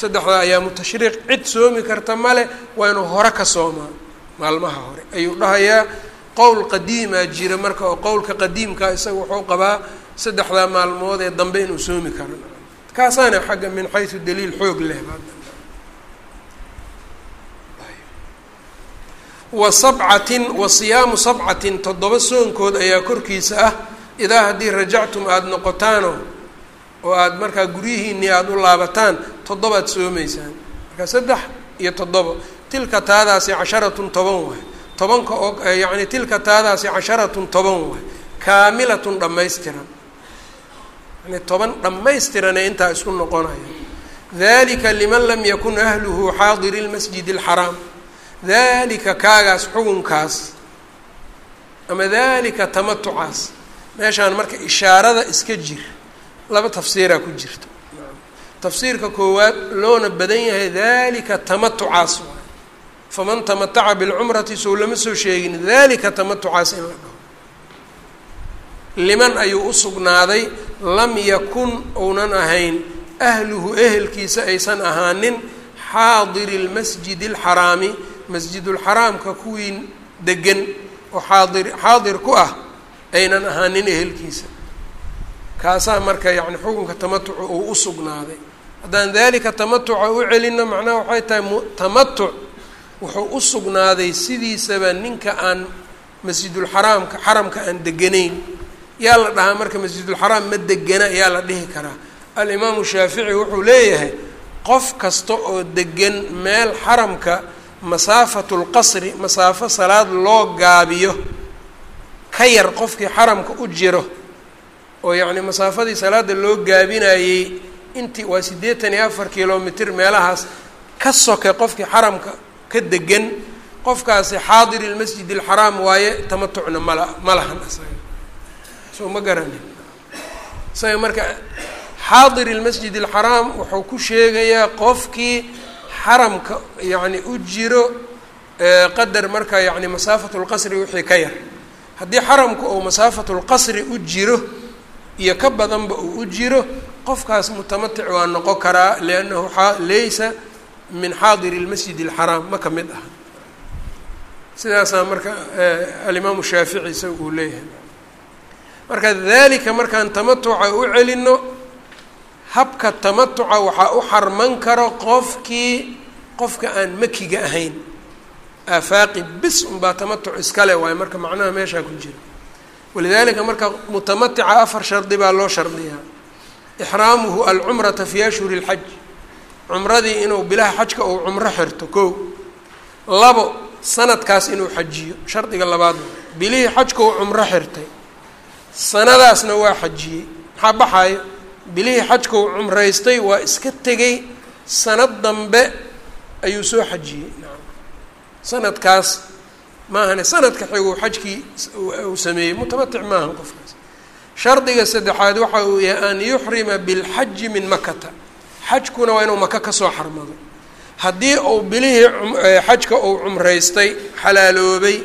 Saddexdaa ayaamu tashriiq cid soomi karta male waa inuu hore ka soomaa maalmaha hore. Ayuu dhahayaa qowl qadiimaa jira marka oo qowlka qadiimka isaga wuxuu qabaa saddexdaa maalmood ee dambe inuu soomi karo. Kaasaana xagga min xaysu daliil xoog leh. Wa sabcatin wa siyaamu sabcatin toddoba soonkood ayaa korkiisa ah. Idaa haddii rajactum aada noqotaano oo aada markaa guryihiinii aada u laabataan toddobaad soomaysaan. Marka saddex iyo toddoba tilka taadaasi casharatun toban waay tobanka oo yacni tilka taadaasi casharatun toban waay kaamilatun dhammaystiran. Yani toban dhammaystiranee intaa isku noqonaya. Dalika liman lam yakun ahluhu xaadiri lmasjid alxaraam. Dalika kaagaas xugunkaas ama dalika tamatucaas. Meeshaan marka ishaarada iska jir laba tafsiiraa ku jirta tafsiirka koowaad loona badan yahay dalika tamatucaas faman tamataca bilcumrati sow lama soo sheegin dalika tamatucaas in la dhaho. Liman ayuu u sugnaaday lam yakun ounan ahayn. Ahluhu ehelkiisa aysan ahaanin xaadiri lmasjidi alxaraami masjidulxaraamka kuwii degan oo xaadir xaadir ku ah aynan ahaanin ehelkiisa. Kaasaa marka yacni xukunka tamatuca uu u sugnaaday. Haddaan dalika tamatuca u celino macnaha waxay tahay tamatuc wuxuu u sugnaaday sidiisaba ninka aan masjidulxaraamka xaramka aan deganayn yaa la dhahaa marka masjidulxaraam ma degana yaa la dhihi karaa. Alimaamu shaafici wuxuu leeyahay qof kasta oo degan meel xaramka masaafatu lqasri masaafo salaad loo gaabiyo ka yar qofkii xaramka u jiro oo yacni masaafadii salaada loo gaabinayey intii waa siddeetan iyo afar kilomitr meelahaas ka soke qofkii xaramka ka degan qofkaasi xaadiri lmasjid alxaraam waaye tamatucna mala ma lahan isaga soo ma garanin. Isaga marka xaadiri lmasjid alxaraam wuxuu ku sheegayaa qofkii xaramka yacni u jiro qadar marka yacni masaafatu lqasri wixii ka yar. Haddii xaramku uu masaafatu lqasri u jiro iyo ka badanba uu u jiro qofkaas mutamatic waa noqon karaa liannahu laysa min xaadiri lmasjid alxaraam ma ka mid ah. Sidaasaa marka alimaamu shaafici isaga uu leeyahay. Marka dalika markaan tamatuca u celino habka tamatuca waxaa u xarman karo qofkii qofka aan makiga ahayn. Aafaaqi bis unbaa tamatuc iskale waayo marka macnaha meeshaa ku jira. Walidalika marka mutamatica afar shardi baa loo shardiyaa. Ixraamuhu alcumrata fi ashhuri اlxaj cumradii inuu bilaha xajka uu cumro xirto ko labo sanadkaas inuu xajiyo shardiga labaad bilihii xajka uu cumro xirtay sanadaasna waa xajiyey. Maxaa baxaayo? Bilihii xajka uu cumraystay waa iska tegey sanad dambe ayuu soo xajiyey. Sanadkaas maahane sanadka xiguu xajkii uu sameeyey mutamatic maaha qofkaas. Shardiga saddexaad waxa uu yahay an yuxrima bilxaji min makata xajkuna waa inuu maka ka soo xarmado. Haddii uu bilihii xajka uu cumraystay xalaaloobay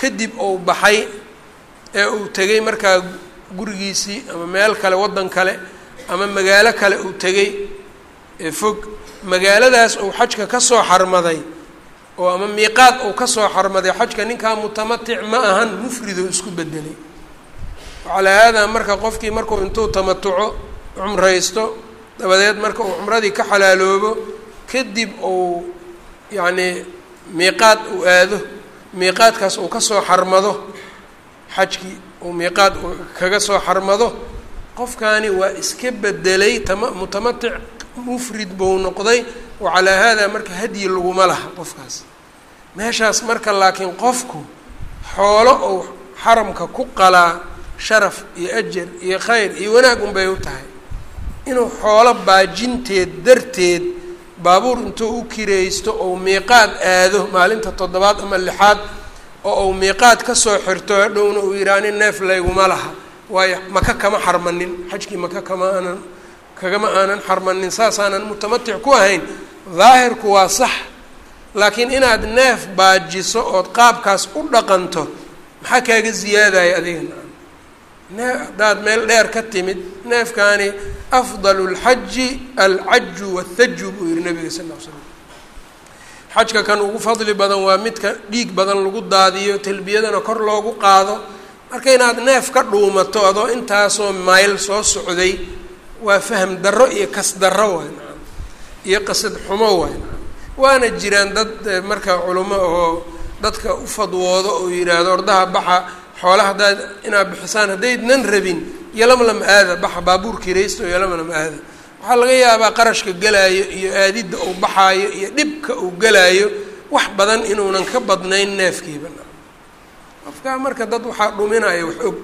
kadib uu baxay ee uu tegay markaa gurigiisii ama meel kale waddan kale ama magaalo kale uu tegay ee fog magaaladaas uu xajka ka soo xarmaday oo ama miiqaad uu ka soo xarmaday xajka ninkaa mutamatic ma ahan mufridoo isku bedelay calaa haadaa marka qofkii markuu intuu tamatuco cumraysto dabadeed marka uu cumradii ka xalaaloobo kadib uu yacnii miiqaad uu aado miiqaadkaas uu ka soo xarmado xajkii uu miiqaad kaga soo xarmado qofkaani waa iska bedelay tama mutamatic mufrid buu noqday wa calaa haadaa marka hadyi laguma laha qofkaas. Meeshaas marka laakiin qofku xoolo uu xaramka ku qalaa sharaf iyo ajar iyo khayr iyo wanaag unbay u tahay inuu xoolo baajinteed darteed baabuur intuu u kiraysto ou miiqaad aado maalinta toddobaad ama lixaad oo uu miiqaad ka soo xirto hadhowna uu yidhaha nin neef layguma laha. Waayo maka kama xarmanin xajkii maka kama aanan kagama aanan xarmanin saasaanan mutamatic ku ahayn. Daahirku waa sax. Laakiin inaad neef baajiso ood qaabkaas u dhaqanto maxaa kaaga ziyaadaya adiga nee haddaad meel dheer ka timid neefkaani afdalu lxaji alcaju wathaju buu yihi nabiga sal l slam xajka kan ugu fadli badan waa midka dhiig badan lagu daadiyo talbiyadana kor loogu qaado. Marka inaad neef ka dhuumato adoo intaasoo mayl soo socday waa faham darro iyo kas darro waay naam iyo qasad xumo waay naam waana jiraan dad marka culamo oo dadka u fadwoodo oo yidhaahdo ordaha baxa xoola haddaad inaad bixisaan haddaydnan rabin yolamlam aada baxa baabuur kiraysto yolamlam aada. Waxaa laga yaabaa qarashka gelaayo iyo aadidda uu baxaayo iyo dhibka uu gelaayo wax badan inuunan ka badnayn neefkiiba. Qofkaa marka dad waxaa dhuminayo wax og.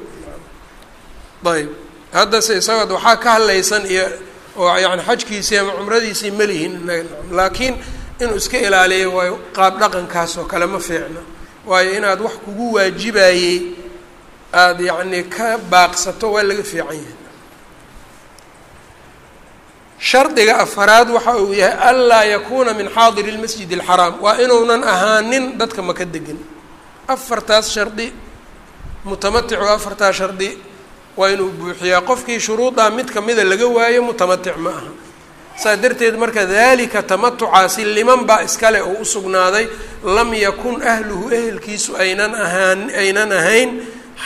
Ayb. Haddase isagoo waxaa ka hadlaysan iyo oo yani xajkiisii ama cumradiisii malihin laakiin inuu iska ilaaliyo waayo qaab dhaqankaas oo kale ma fiicna waayo inaad wax kugu waajibayey aada yacni ka baaqsato waa laga fiican yahay. Shardiga afaraad waxa uu yahay anlaa yakuuna min xaadiri lmasjid alxaraam waa inuunan ahaanin dadka maka degan afartaas shardi mutamaticu afartaas shardi waa inuu buuxiyaa. Qofkii shuruudaa mid kamida laga waayo mutamatic ma aha. Saas darteed marka dalika tamatucaasi liman baa iskale oo usugnaaday lam yakun ahluhu ehelkiisu aynan ahaan aynan ahayn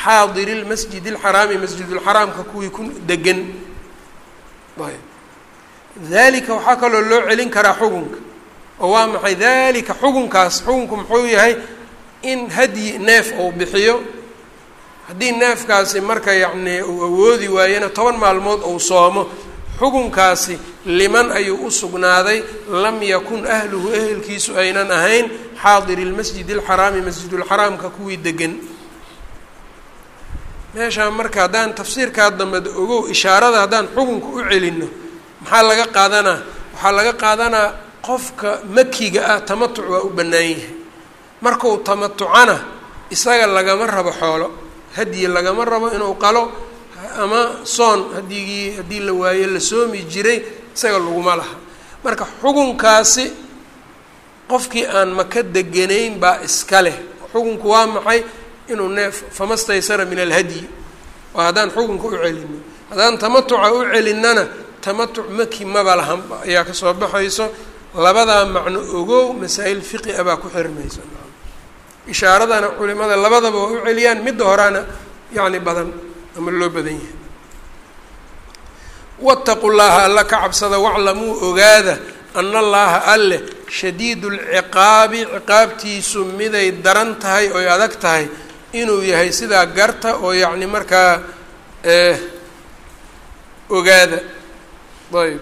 xaadiri lmasjid alxaraami masjidulxaraamka kuwii ku degan dalika waxaa kaloo loo celin karaa xukunka oo waa maxay dalika xukunkaas xukunku muxuu yahay in hadyi neef uu bixiyo haddii neefkaasi marka yacni uu awoodi waayena toban maalmood uu soomo xukunkaasi liman ayuu u sugnaaday lam yakun ahluhu ehelkiisu aynan ahayn xaadiri lmasjid alxaraami masjidulxaraamka kuwii degan meeshaa marka haddaan tafsiirkaa dambeda ogow ishaarada haddaan xukunka u celino maxaa laga qaadanaa? Waxaa laga qaadanaa qofka makiga ah tamatuc waa u bannaan yahay. Markuu tamatucana isaga lagama rabo xoolo hadyi lagama rabo inuu qalo ama soon hadigii haddii la waayo la soomi jiray isaga laguma laha. Marka xukunkaasi qofkii aan maka deganayn baa iska leh. Xukunku waa maxay inuu neef famastaysara min alhadyi. Oo haddaan xukunka u celino haddaan tamatuca u celinana tamatuc maki maba lahan ayaa ka soo baxayso. Labadaa macno ogow masaa'il fiqi a baa ku xirmaysa ishaaradana culimada labadaba waa u celiyaan midda horaana yacni badan ama loo badan yahay. Waataqu llaha alla ka cabsada waclamuu ogaada ana allaha alleh shadiidu lciqaabi ciqaabtiisu miday daran tahay oy adag tahay inuu yahay sidaa garta oo yacni markaa ogaada. Ayb.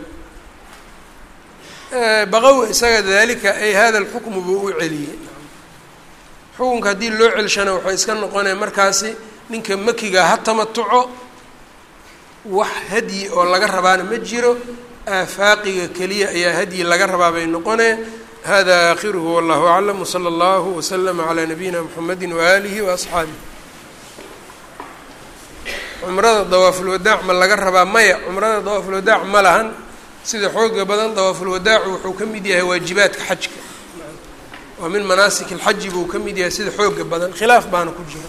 Baqawi isaga dalika ay hada lxukmu buu u celiyey. Xukunka haddii loo celshana waxay iska noqonaya markaasi ninka makiga ha tamatuco wax hadyi oo laga rabaana ma jiro aafaaqiga keliya ayaa hadyi laga rabaa bay noqonee hada aakhiruhu wallahu aclam wsala allahu waslama calaa nabiyina mxamedi waaalihi waasxaabih cumrada dawaafulwadaac ma laga rabaa maya cumrada dawaafulwadaac ma lahan sida xooga badan dawaafulwadaacu wuxuu ka mid yahay waajibaadka xajka waa min manaasik alxaji buu ka mid yahay sida xooga badan khilaaf baana ku jira